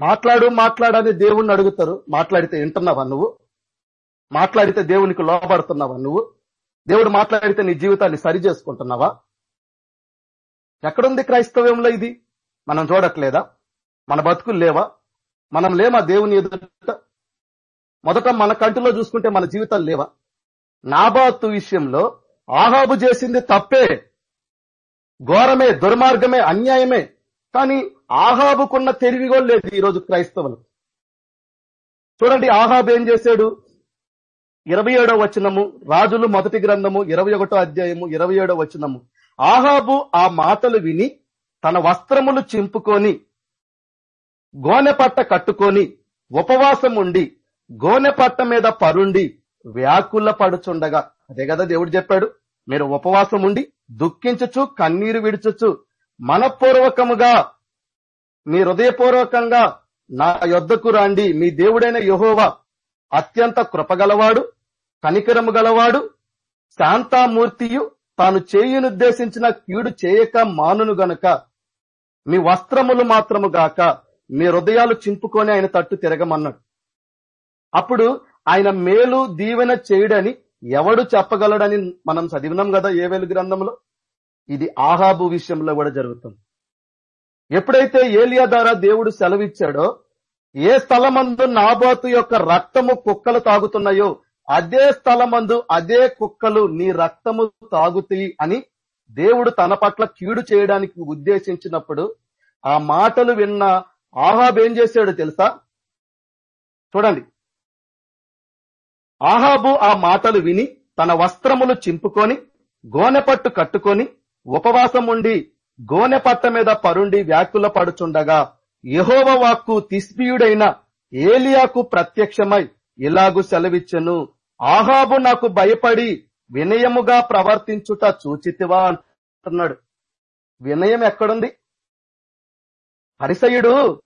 మాట్లాడు మాట్లాడని దేవుణ్ణి అడుగుతారు. మాట్లాడితే వింటున్నావా నువ్వు? మాట్లాడితే దేవునికి లోపడుతున్నావా నువ్వు? దేవుడు మాట్లాడితే నీ జీవితాన్ని సరి చేసుకుంటున్నావా? ఎక్కడుంది క్రైస్తవ్యంలో ఇది? మనం చూడట్లేదా? మన బతుకులు లేవా? మనం లేమా దేవుని ఎదుట? మొదట మన కంటిలో చూసుకుంటే మన జీవితాలు లేవా? నాబాతు విషయంలో ఆహాబు చేసింది తప్పే. ఘోరమే దుర్మార్గమే అన్యాయమే. కానీ ఆహాబుకున్న తెలివి కూడా లేదు ఈరోజు క్రైస్తవులు. చూడండి ఆహాబ్ ఏం చేశాడు? ఇరవై ఏడో వచనము రాజులు మొదటి గ్రంథము ఇరవై ఒకటో అధ్యాయము ఇరవై ఏడో వచనము. ఆహాబు ఆ మాటలు విని తన వస్త్రములు చింపుకొని గోనె పట్ట కట్టుకొని ఉపవాసం ఉండి గోనె పట్ట మీద పరుండి వ్యాకుల పడుచుండగా. అదే కదా దేవుడు చెప్పాడు? మీరు ఉపవాసం ఉండి దుఃఖించచ్చు కన్నీరు విడుచచ్చు మనపూర్వకముగా మీ హృదయపూర్వకంగా నా యొద్దకు రాండి. మీ దేవుడైన యహోవా అత్యంత కృపగలవాడు కనికరము గలవాడు శాంతామూర్తియు తాను చేయునుద్దేశించిన కీడు చేయక మానును గనుక. మీ వస్త్రములు మాత్రము గాక మీ హృదయాలు చింపుకొని ఆయన తట్టు తిరగమన్నాడు. అప్పుడు ఆయన మేలు దీవెన చేయడని ఎవడు చెప్పగలడని మనం చదివినాం కదా ఏవేలు గ్రంథంలో ఇది ఆహాబు విషయంలో కూడా జరుగుతుంది. ఎప్పుడైతే ఏలియా ద్వారా దేవుడు సెలవిచ్చాడో ఏ స్థలమందు నాబాతు యొక్క రక్తము కుక్కలు తాగుతున్నాయో అదే స్థలమందు అదే కుక్కలు నీ రక్తము తాగుతాయి అని దేవుడు తన పట్ల కీడు చేయడానికి ఉద్దేశించినప్పుడు ఆ మాటలు విన్న ఆహాబ్ ఏం చేశాడు తెలుసా? చూడండి. ఆహాబు ఆ మాటలు విని తన వస్త్రములు చింపుకొని గోనెపట్టు కట్టుకొని ఉపవాసం ఉండి గోనెపట్ట మీద పరుండి వ్యాకుల పడుచుండగా యహోవ వాక్కు తిస్బీయుడైన ఏలియాకు ప్రత్యక్షమై ఇలాగు సెలవిచ్చెను. ఆహాబు నాకు భయపడి వినయముగా ప్రవర్తించుట చూచితివా అంటున్నాడు. వినయం ఎక్కడుంది? హరిసయుడు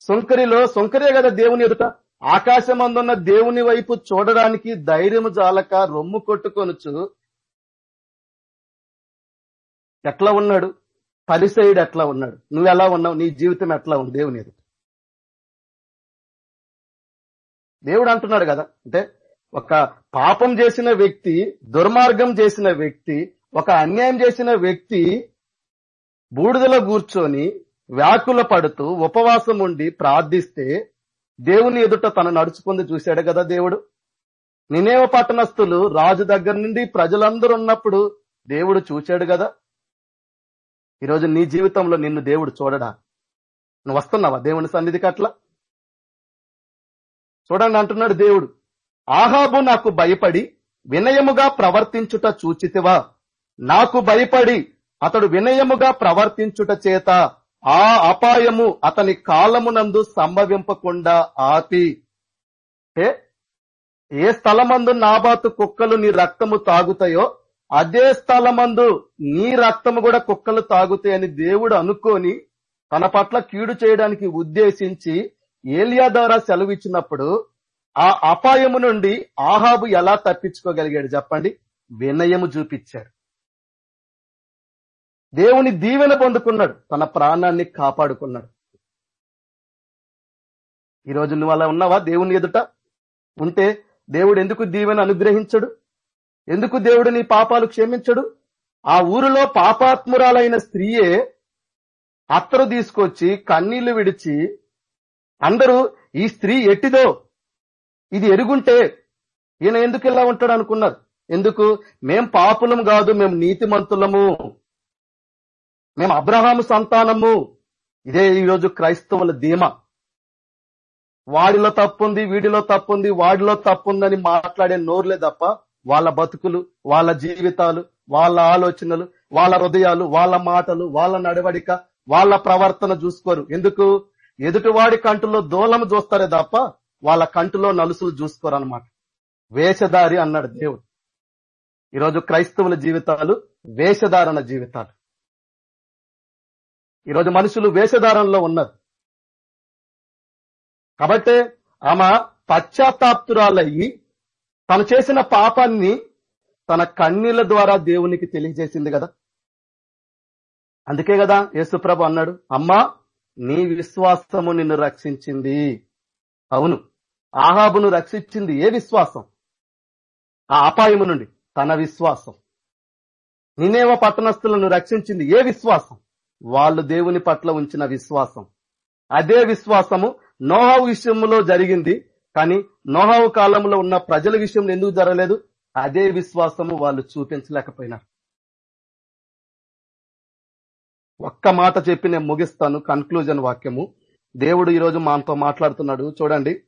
సుంకరిలో సుంకరే కదా దేవుని ఎదుట. ఆకాశమందున్న దేవుని వైపు చూడడానికి ధైర్యము జాలక రొమ్ము కొట్టుకొనుచు ఎట్లా ఉన్నాడు? పరిసయుడు ఎట్లా ఉన్నాడు? నువ్వు ఎలా ఉన్నావు? నీ జీవితం ఎట్లా ఉంది? దేవుని ఎదుట. దేవుడు అంటున్నాడు కదా అంటే ఒక పాపం చేసిన వ్యక్తి దుర్మార్గం చేసిన వ్యక్తి ఒక అన్యాయం చేసిన వ్యక్తి బూడిదలో కూర్చొని వ్యాకుల పడుతూ ఉపవాసం ఉండి ప్రార్థిస్తే దేవుని ఎదుట తను నడుచుకుంది చూశాడు కదా దేవుడు. నినేవ పట్టణస్థులు రాజు దగ్గర నుండి ప్రజలందరూ ఉన్నప్పుడు దేవుడు చూచాడు కదా. ఈరోజు నీ జీవితంలో నిన్ను దేవుడు చూడడా? నువ్వు వస్తున్నావా దేవుని సన్నిధికి అట్లా చూడండి అంటున్నాడు దేవుడు ఆహాబు నాకు భయపడి వినయముగా ప్రవర్తించుట చూచితివా? నాకు భయపడి అతడు వినయముగా ప్రవర్తించుట చేత ఆ అపాయము అతని కాలమునందు సంభవింపకుండా ఆపి. ఏ ఏ స్థలమందు నాబాతు కుక్కలు నీ రక్తము తాగుతాయో అదే స్థలమందు నీ రక్తము కూడా కుక్కలు తాగుతాయని దేవుడు అనుకొని తన పట్ల కీడు చేయడానికి ఉద్దేశించి ఏలియా ద్వారా సెలవిచ్చినప్పుడు ఆ అపాయము నుండి ఆహాబు ఎలా తప్పించుకోగలిగాడు చెప్పండి? వినయము చూపించాడు. దేవుని దీవెన పొందుకున్నాడు. తన ప్రాణాన్ని కాపాడుకున్నాడు. ఈరోజు నువ్వు అలా ఉన్నావా దేవుని ఎదుట? ఉంటే దేవుడు ఎందుకు దీవెన అనుగ్రహించడు? ఎందుకు దేవుడు నీ పాపాలు క్షమించడు? ఆ ఊరిలో పాపాత్మురాలైన స్త్రీయే అత్తరు తీసుకొచ్చి కన్నీళ్ళు విడిచి అందరూ ఈ స్త్రీ ఎట్టిదో? ఇది ఎరుగుంటే ఈయన ఎందుకు ఇలా ఉంటాడు అనుకున్నారు. ఎందుకు? మేం పాపులం కాదు మేము నీతిమంతులము. మేము అబ్రహాము సంతానము. ఇదే ఈరోజు క్రైస్తవుల ధీమా. వాడిలో తప్పుంది వీడిలో తప్పుంది వాడిలో తప్పుందని మాట్లాడే నోర్లే తప్ప వాళ్ళ బతుకులు వాళ్ళ జీవితాలు వాళ్ళ ఆలోచనలు వాళ్ళ హృదయాలు వాళ్ళ మాటలు వాళ్ళ నడవడిక వాళ్ళ ప్రవర్తన చూసుకోరు. ఎందుకు? ఎదుటివాడి కంటులో దూలం చూస్తారే తప్ప వాళ్ళ కంటులో నలుసులు చూసుకోరు అనమాట వేషధారి అన్నాడు దేవుడు. ఈరోజు క్రైస్తవుల జీవితాలు వేషధారణ జీవితాలు. ఈరోజు మనుషులు వేషధారణలో ఉన్నారు. కాబట్టే ఆమె పశ్చాత్తాప్తురాలయ్యి తను చేసిన పాపాన్ని తన కన్నీళ్ళ ద్వారా దేవునికి తెలియజేసింది కదా. అందుకే కదా యేసుప్రభు అన్నాడు అమ్మా నీ విశ్వాసము నిన్ను రక్షించింది. అవును ఆహాబును రక్షించింది ఏ విశ్వాసం? ఆ అపాయము నుండి తన విశ్వాసం. నినేవ పట్టణస్థులను రక్షించింది ఏ విశ్వాసం? వాళ్ళు దేవుని పట్ల ఉంచిన విశ్వాసం. అదే విశ్వాసము నోహావు విషయంలో జరిగింది. కానీ నోహావు కాలంలో ఉన్న ప్రజల విషయంలో ఎందుకు జరగలేదు? అదే విశ్వాసము వాళ్ళు చూపించలేకపోయినారు. ఒక్క మాట చెప్పి నేను ముగిస్తాను. కన్క్లూజన్ వాక్యము. దేవుడు ఈరోజు మనతో మాట్లాడుతున్నాడు. చూడండి.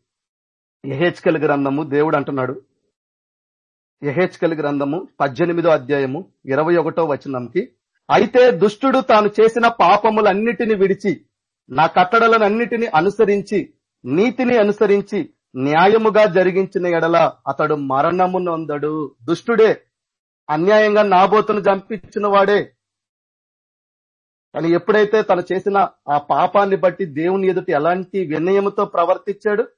ఎహెచ్కల్ గ్రంథము దేవుడు అంటున్నాడు. ఎహెచ్కల్ గ్రంథము పద్దెనిమిదో అధ్యాయము ఇరవై ఒకటో వచనంకి అయితే దుష్టుడు తాను చేసిన పాపములన్నిటిని విడిచి నా కట్టడలనన్నిటిని అనుసరించి నీతిని అనుసరించి న్యాయముగా జరిగించిన ఎడల అతడు మరణము నొందడు. దుష్టుడే అన్యాయంగా నాబోతును చంపించిన వాడే కానీ ఎప్పుడైతే తను చేసిన ఆ పాపాన్ని బట్టి దేవుని ఎదుటి ఎలాంటి వినయముతో ప్రవర్తించాడు?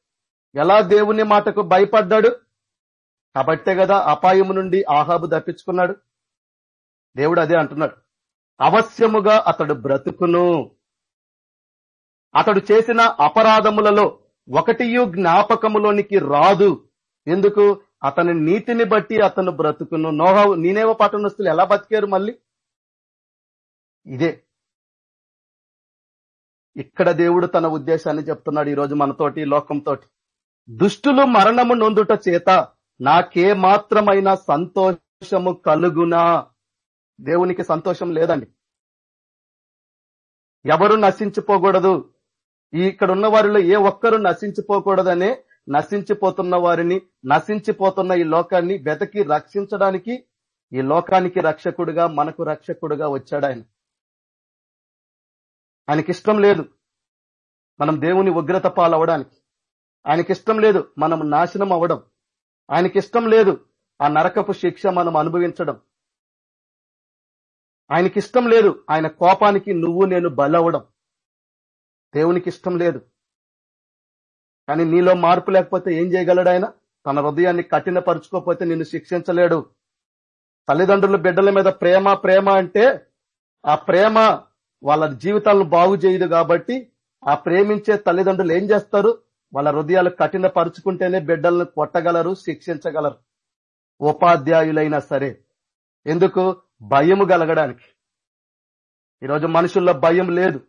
ఎలా దేవుని మాటకు భయపడ్డాడు? కాబట్టే కదా అపాయము నుండి ఆహాబు తప్పించుకున్నాడు. దేవుడు అదే అంటున్నాడు. అవశ్యముగా అతడు బ్రతుకును. అతడు చేసిన అపరాధములలో ఒకటియు జ్ఞాపకములోనికి రాదు. ఎందుకు? అతని నీతిని బట్టి అతను బ్రతుకును. నోహవు నేనేవో పట్టణస్తులు ఎలా బతికారు మళ్ళీ? ఇదే. ఇక్కడ దేవుడు తన ఉద్దేశాన్ని చెప్తున్నాడు ఈరోజు మనతోటి లోకంతో దుష్టులు మరణము నొందుట చేత నాకే మాత్రమైన సంతోషము కలుగునా? దేవునికి సంతోషం లేదండి. ఎవరు నశించిపోకూడదు. ఇక్కడ ఉన్న వారిలో ఏ ఒక్కరు నశించిపోకూడదనే నశించిపోతున్న వారిని నశించిపోతున్న ఈ లోకాన్ని వెతకి రక్షించడానికి ఈ లోకానికి రక్షకుడుగా మనకు రక్షకుడుగా వచ్చాడు ఆయన. ఆయనకి ఇష్టం లేదు మనం దేవుని ఉగ్రత పాలవడానికి. ఆయనకి ఇష్టం లేదు మనం నాశనం అవ్వడం ఆయనకి ఇష్టం లేదు ఆ నరకపు శిక్ష మనం అనుభవించడం. ఆయనకి ఇష్టం లేదు ఆయన కోపానికి నువ్వు నేను బలవడం. దేవునికి ఇష్టం లేదు. కానీ నీలో మార్పు లేకపోతే ఏం చేయగలడు ఆయన? తన హృదయాన్ని కఠినపరుచుకోకపోతే నిన్ను శిక్షించలేడు. తల్లిదండ్రుల బిడ్డల మీద ప్రేమ ప్రేమ అంటే ఆ ప్రేమ వాళ్ళ జీవితాలను బాగు చేయదు కాబట్టి ఆ ప్రేమించే తల్లిదండ్రులు ఏం చేస్తారు? వాళ్ళ హృదయాలు కఠినపరుచుకుంటేనే బిడ్డలను కొట్టగలరు శిక్షించగలరు. ఉపాధ్యాయులైనా సరే. ఎందుకు? భయము కలగడానికి. ఈరోజు మనుషుల్లో భయం లేదు.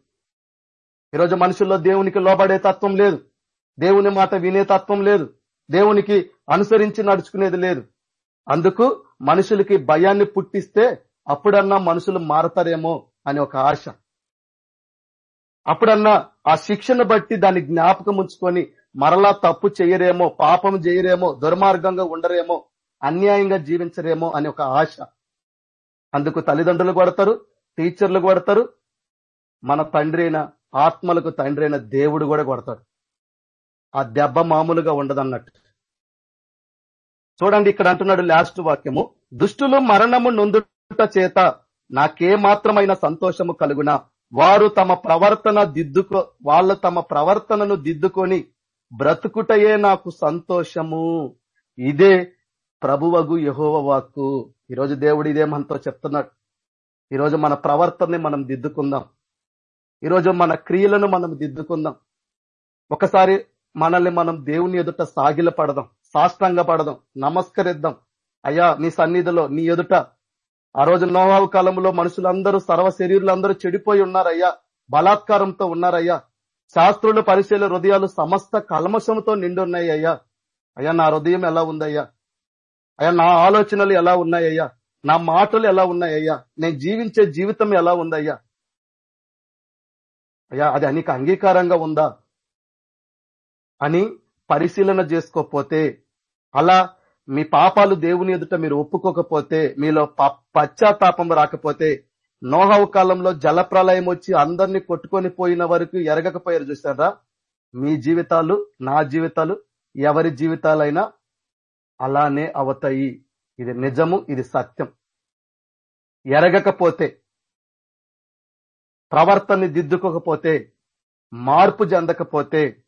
ఈరోజు మనుషుల్లో దేవునికి లోబడే తత్వం లేదు. దేవుని మాట వినే తత్వం లేదు. దేవునికి అనుసరించి నడుచుకునేది లేదు. అందుకు మనుషులకి భయాన్ని పుట్టిస్తే అప్పుడన్నా మనుషులు మారతారేమో అని ఒక ఆశ. అప్పుడన్నా ఆ శిక్షను బట్టి దాన్ని జ్ఞాపకం ఉంచుకొని మరలా తప్పు చేయరేమో పాపం చేయరేమో దుర్మార్గంగా ఉండరేమో అన్యాయంగా జీవించరేమో అని ఒక ఆశ. అందుకు తల్లిదండ్రులు కొడతారు టీచర్లు కొడతారు. మన తండ్రి అయిన ఆత్మలకు తండ్రి అయిన దేవుడు కూడా కొడతాడు. ఆ దెబ్బ మామూలుగా ఉండదన్నట్టు. చూడండి ఇక్కడ అంటున్నాడు లాస్ట్ వాక్యము. దుష్టులు మరణము నొందుట చేత నాకే మాత్రమైన సంతోషము కలుగునా? వారు తమ ప్రవర్తన దిద్దుకో వాళ్ళు తమ ప్రవర్తనను దిద్దుకొని బ్రతుకుటయే నాకు సంతోషము. ఇదే ప్రభువగు యహోవ వాక్కు. ఈరోజు దేవుడు ఇదే మనతో చెప్తున్నాడు. ఈరోజు మన ప్రవర్తనని మనం దిద్దుకుందాం. ఈరోజు మన క్రియలను మనం దిద్దుకుందాం. ఒకసారి మనల్ని మనం దేవుని ఎదుట సాగిల పడదాం సాష్టాంగ పడదాం నమస్కరిద్దాం. అయ్యా నీ సన్నిధిలో నీ ఎదుట. ఆ రోజు నోవావు కాలంలో మనుషులందరూ సర్వ శరీరులందరూ చెడిపోయి ఉన్నారయ్యా. బలాత్కారంతో ఉన్నారయ్యా. శాస్త్రుల పరిశీల హృదయాలు సమస్త కల్మషంతో నిండి ఉన్నాయి అయ్యా అయ్యా నా హృదయం ఎలా ఉందయ్యా? అయ్యా నా ఆలోచనలు ఎలా ఉన్నాయ్యా నా మాటలు ఎలా ఉన్నాయ్యా నేను జీవించే జీవితం ఎలా ఉందయ్యా? అయ్యా అది నీకు అంగీకారంగా ఉందా? అని పరిశీలన చేసుకోకపోతే అలా మీ పాపాలు దేవుని ఎదుట మీరు ఒప్పుకోకపోతే మీలో పశ్చాత్తాపం రాకపోతే నోహవ కాలంలో జలప్రలయం వచ్చి అందరినీ కొట్టుకొని పోయిన వరకు ఎరగకపోయారు చూసారా మీ జీవితాలు నా జీవితాలు ఎవరి జీవితాలైనా అలానే అవతాయి. ఇది నిజము ఇది సత్యం. ఎరగకపోతే ప్రవర్తనని దిద్దుకోకపోతే మార్పు చెందకపోతే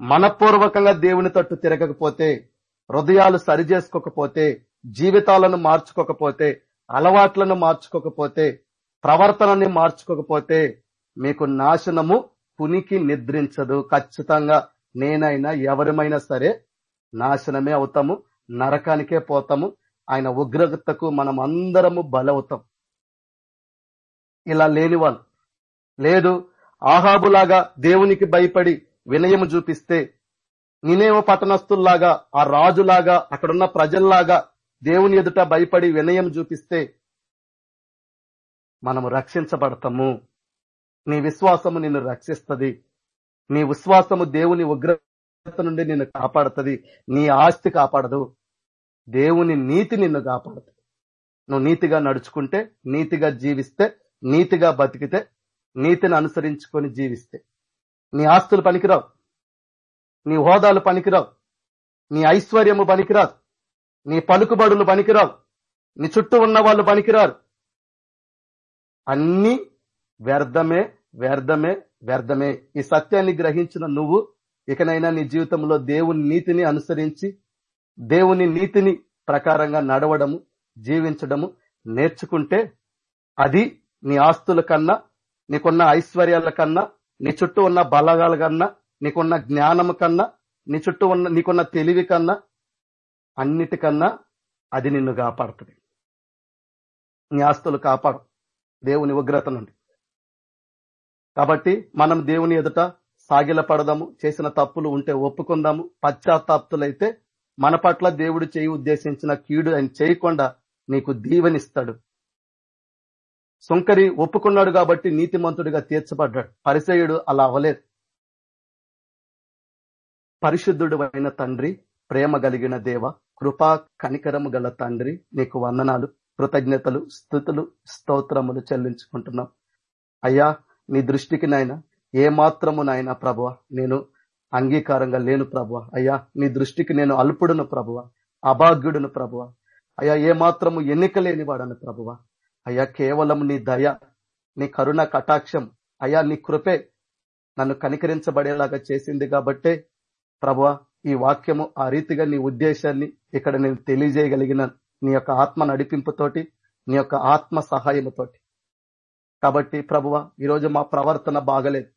మనపూర్వకంగా దేవుని తట్టు తిరగకపోతే హృదయాలు సరిచేసుకోకపోతే జీవితాలను మార్చుకోకపోతే అలవాట్లను మార్చుకోకపోతే ప్రవర్తనని మార్చుకోకపోతే మీకు నాశనము పునికి నిద్రించదు. ఖచ్చితంగా నేనైనా ఎవరిమైనా సరే నాశనమే అవుతాము నరకానికే పోతాము. ఆయన ఉగ్రతకు మనం అందరము బలవుతాం. ఇలా లేని వాళ్ళు లేదు ఆహాబులాగా దేవునికి భయపడి వినయము చూపిస్తే నినేవ పట్టణస్తుల్లాగా ఆ రాజులాగా అక్కడున్న ప్రజల్లాగా దేవుని ఎదుట భయపడి వినయం చూపిస్తే మనము రక్షించబడతాము. నీ విశ్వాసము నిన్ను రక్షిస్తుంది. నీ విశ్వాసము దేవుని ఉగ్రత నుండి నిన్ను కాపాడుతుంది. నీ ఆస్తి కాపాడదు. దేవుని నీతి నిన్ను కాపాడుతుంది. నువ్వు నీతిగా నడుచుకుంటే నీతిగా జీవిస్తే నీతిగా బతికితే నీతిని అనుసరించుకొని జీవిస్తే. నీ ఆస్తులు పనికిరావు. నీ హోదాలు పనికిరావు. నీ ఐశ్వర్యము పనికిరాదు. నీ పలుకుబడులు పనికిరావు. నీ చుట్టూ ఉన్న వాళ్ళు పనికిరారు. అన్ని వ్యర్థమే వ్యర్థమే వ్యర్థమే. ఈ సత్యాన్ని గ్రహించిన నువ్వు ఇకనైనా నీ జీవితంలో దేవుని నీతిని అనుసరించి దేవుని నీతిని ప్రకారంగా నడవడము జీవించడము నేర్చుకుంటే అది నీ ఆస్తుల కన్నా నీకున్న ఐశ్వర్యాల కన్నా నీ చుట్టూ ఉన్న బలగాల కన్నా నీకున్న జ్ఞానం కన్నా నీ చుట్టూ ఉన్న నీకున్న తెలివి కన్నా అన్నిటికన్నా అది నిన్ను కాపాడుతుంది. నీ ఆస్తులు కాపాడు. దేవుని ఉగ్రత నుండి. కాబట్టి మనం దేవుని ఎదుట సాగిల పడదాము చేసిన తప్పులు ఉంటే ఒప్పుకుందాము పశ్చాత్తాప్తులైతే మన పట్ల దేవుడు చేయి ఉద్దేశించిన కీడు ఆయన చేయకుండా నీకు దీవెనిస్తాడు. సుంకరి ఒప్పుకున్నాడు కాబట్టి నీతిమంతుడిగా తీర్చబడ్డాడు. పరిచయుడు అలా అవ్వలేదు. పరిశుద్ధుడు అయిన తండ్రి ప్రేమ కలిగిన దేవ కృపా కనికరము గల తండ్రి నీకు వందనాలు కృతజ్ఞతలు స్థుతులు స్తోత్రములు చెల్లించుకుంటున్నాం. అయ్యా నీ దృష్టికి నాయన ఏ మాత్రము నాయన ప్రభువ నేను అంగీకారంగా లేను ప్రభువ. అయ్యా నీ దృష్టికి నేను అల్పుడును ప్రభువ అభాగ్యుడును ప్రభువ. అయ్యా ఏ మాత్రము ఎన్నిక లేనివాడను ప్రభువ. అయ్యా కేవలం నీ దయ నీ కరుణ కటాక్షం అయ్యా నీ కృపే నన్ను కనికరించబడేలాగా చేసింది కాబట్టే ప్రభువ ఈ వాక్యము ఆ రీతిగా నీ ఉద్దేశాన్ని ఇక్కడ నేను తెలియజేయగలిగిన నీ యొక్క ఆత్మ నడిపింపుతోటి నీ యొక్క ఆత్మ సహాయముతోటి. కాబట్టి ప్రభువ ఈరోజు మా ప్రవర్తన బాగలేదు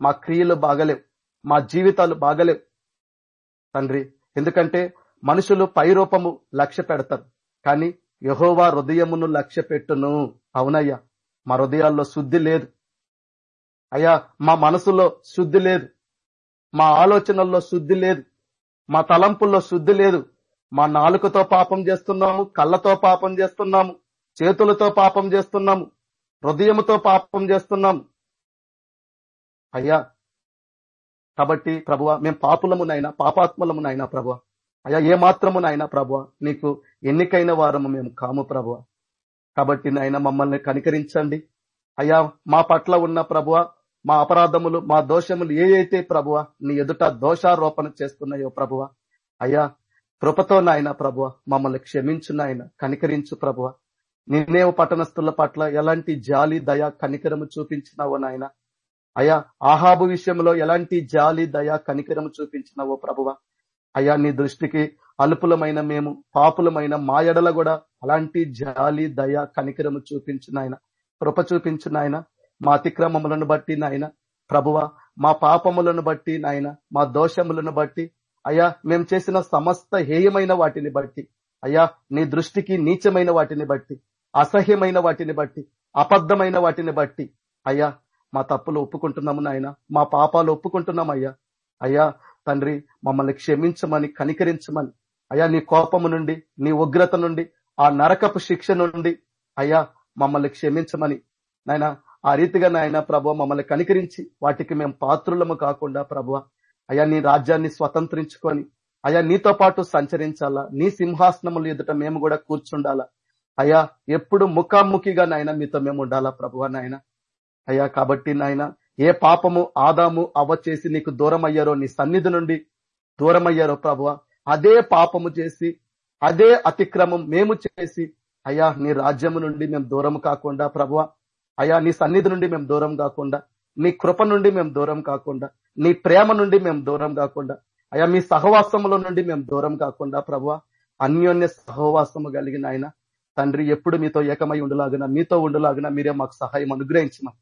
మా క్రియలు బాగలేవు మా జీవితాలు బాగలేవు. తండ్రి ఎందుకంటే మనుషులు పైరూపము లక్ష్య పెడతారు కానీ యహోవా హృదయమును లక్ష్య పెట్టును అవునయ్యా మా హృదయాల్లో శుద్ధి లేదు. అయ్యా మా మనసులో శుద్ధి లేదు. మా ఆలోచనల్లో శుద్ధి లేదు. మా తలంపుల్లో శుద్ధి లేదు. మా నాలుకతో పాపం చేస్తున్నాము కళ్ళతో పాపం చేస్తున్నాము చేతులతో పాపం చేస్తున్నాము హృదయముతో పాపం చేస్తున్నాము. అయ్యా కాబట్టి ప్రభువ మేము పాపులమునైనా పాపాత్మలమునైనా ప్రభువ అయ్యా ఏ మాత్రము నాయన ప్రభువ నీకు ఎన్నికైన వారము మేము కాము ప్రభువ కాబట్టి నాయన మమ్మల్ని కనికరించండి. అయ్యా మా పట్ల ఉన్న ప్రభువ మా అపరాధములు మా దోషములు ఏ అయితే ప్రభువ నీ ఎదుట దోషారోపణ చేస్తున్నాయో ప్రభువ అయ్యా కృపతో నాయన ప్రభువ మమ్మల్ని క్షమించు నాయన కనికరించు ప్రభువ నిన్నేవ పట్టణస్థుల పట్ల ఎలాంటి జాలి దయ కనికరము చూపించినావో నాయన. అయ్యా ఆహాబు విషయంలో ఎలాంటి జాలి దయ కనికరము చూపించినావో ప్రభువ అయ్యా నీ దృష్టికి అల్పులమైన మేము పాపులమైన మా ఎడల కూడా అలాంటి జాలి దయ కనికరము చూపించు నాయన. కృప చూపించు నాయన. మా అతిక్రమములను బట్టి నాయన. ప్రభువ మా పాపములను బట్టి నాయన. మా దోషములను బట్టి. అయ్యా మేము చేసిన సమస్త హేయమైన వాటిని బట్టి. అయ్యా నీ దృష్టికి నీచమైన వాటిని బట్టి. అసహ్యమైన వాటిని బట్టి. అబద్ధమైన వాటిని బట్టి. అయ్యా మా తప్పులు ఒప్పుకుంటున్నాము నాయన. మా పాపాలు ఒప్పుకుంటున్నాం అయ్యా అయ్యా తండ్రి మమ్మల్ని క్షమించమని కనికరించమని. అయ్యా నీ కోపము నుండి నీ ఉగ్రత నుండి ఆ నరకపు శిక్ష నుండి అయ్యా మమ్మల్ని క్షమించమని. నాయన ఆ రీతిగా నాయన ప్రభు మమ్మల్ని కనికరించి వాటికి మేము పాత్రులము కాకుండా ప్రభు అయ్యా నీ రాజ్యాన్ని స్వతంత్రించుకొని అయ్యా నీతో పాటు సంచరించాలా? నీ సింహాసనములు ఎదుట మేము కూడా కూర్చుండాలా? అయ్యా ఎప్పుడు ముఖాముఖిగా నాయన మీతో మేము ఉండాలా ప్రభువ నాయన? అయ్యా కాబట్టి నాయన ఏ పాపము ఆదాము అవ్వ చేసి నీకు దూరం అయ్యారో నీ సన్నిధి నుండి దూరం అయ్యారో ప్రభువ? అదే పాపము చేసి అదే అతిక్రమం మేము చేసి అయ్యా నీ రాజ్యము నుండి మేము దూరం కాకుండా ప్రభువ అయ్యా నీ సన్నిధి నుండి మేము దూరం కాకుండా నీ కృప నుండి మేము దూరం కాకుండా నీ ప్రేమ నుండి మేము దూరం కాకుండా అయ్యా మీ సహవాసముల నుండి మేము దూరం కాకుండా ప్రభు అన్యోన్య సహవాసము కలిగిన ఆయన. తండ్రి ఎప్పుడు మీతో ఏకమై ఉండలాగిన మీతో ఉండలాగిన మీరే మాకు సహాయం అనుగ్రహించమని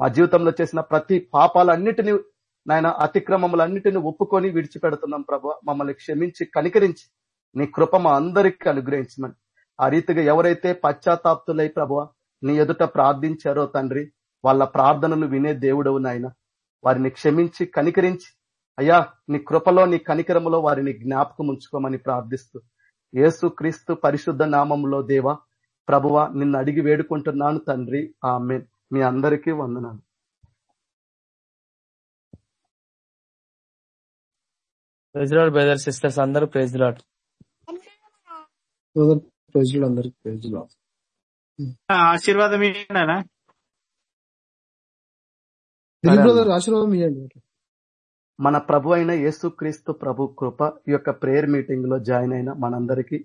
మా జీవితంలో చేసిన ప్రతి పాపాలన్నిటిని నాయన అతిక్రమములన్నిటిని ఒప్పుకొని విడిచిపెడుతున్నాం ప్రభు. మమ్మల్ని క్షమించి కనికరించి నీ కృప మా అందరికీ అనుగ్రహించమని. ఆ రీతిగా ఎవరైతే పశ్చాత్తాప్తులై ప్రభు నీ ఎదుట ప్రార్థించారో తండ్రి వాళ్ళ ప్రార్థనలు వినే దేవుడవు నాయన. వారిని క్షమించి కనికరించి అయ్యా నీ కృపలో నీ కనికరములో వారిని జ్ఞాపకం ఉంచుకోమని ప్రార్థిస్తూ యేసు క్రీస్తు పరిశుద్ధ నామంలో దేవా ప్రభువ నిన్ను అడిగి వేడుకుంటున్నాను తండ్రి. ఆమె మీ అందరికీ వందనాలు. ప్రైజ్ లాడ్ బ్రదర్ సిస్టర్స్ అందరూ ప్రైజ్ లాడ్. ప్రజలు అందరికి ప్రజలు ఆశీర్వాదం ఏంటన్నా దిలీప్ బ్రదర్ ఆశీర్వాదం ఇవ్వండి మన ప్రభు అయిన యేసుక్రీస్తు ప్రభు కృప ఈ యొక్క ప్రేయర్ మీటింగ్లో జాయిన్ అయిన మనందరికీ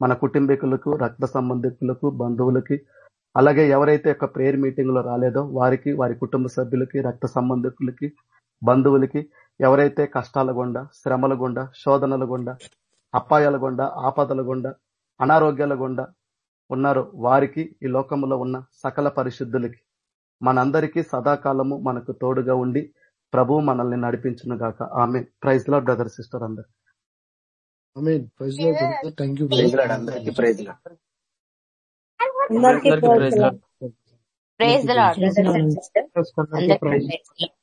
మన కుటుంబీకులకు రక్త సంబంధికులకు బంధువులకి అలాగే ఎవరైతే యొక్క ప్రేయర్ మీటింగ్లో రాలేదో వారికి వారి కుటుంబ సభ్యులకి రక్త సంబంధికులకి బంధువులకి ఎవరైతే కష్టాల గుండా శ్రమల గుండా శోధనల గుండా అపాయాల గుండా ఆపదల గుండా అనారోగ్యాల గుండా ఉన్నారో వారికి ఈ లోకంలో ఉన్న సకల పరిశుద్ధులకి మనందరికీ సదాకాలము మనకు తోడుగా ఉండి ప్రభు మనల్ని నడిపించును గాక. ఆమె ప్రైజ్లో బ్రదర్ సిస్టర్ అందరు. ఆమేన్ praise Lord brother thank you praise అందరికీ ప్రైజ్ అందరికీ praise Lord. Praise the Lord. అందరికీ ప్రైజ్. praise the Lord.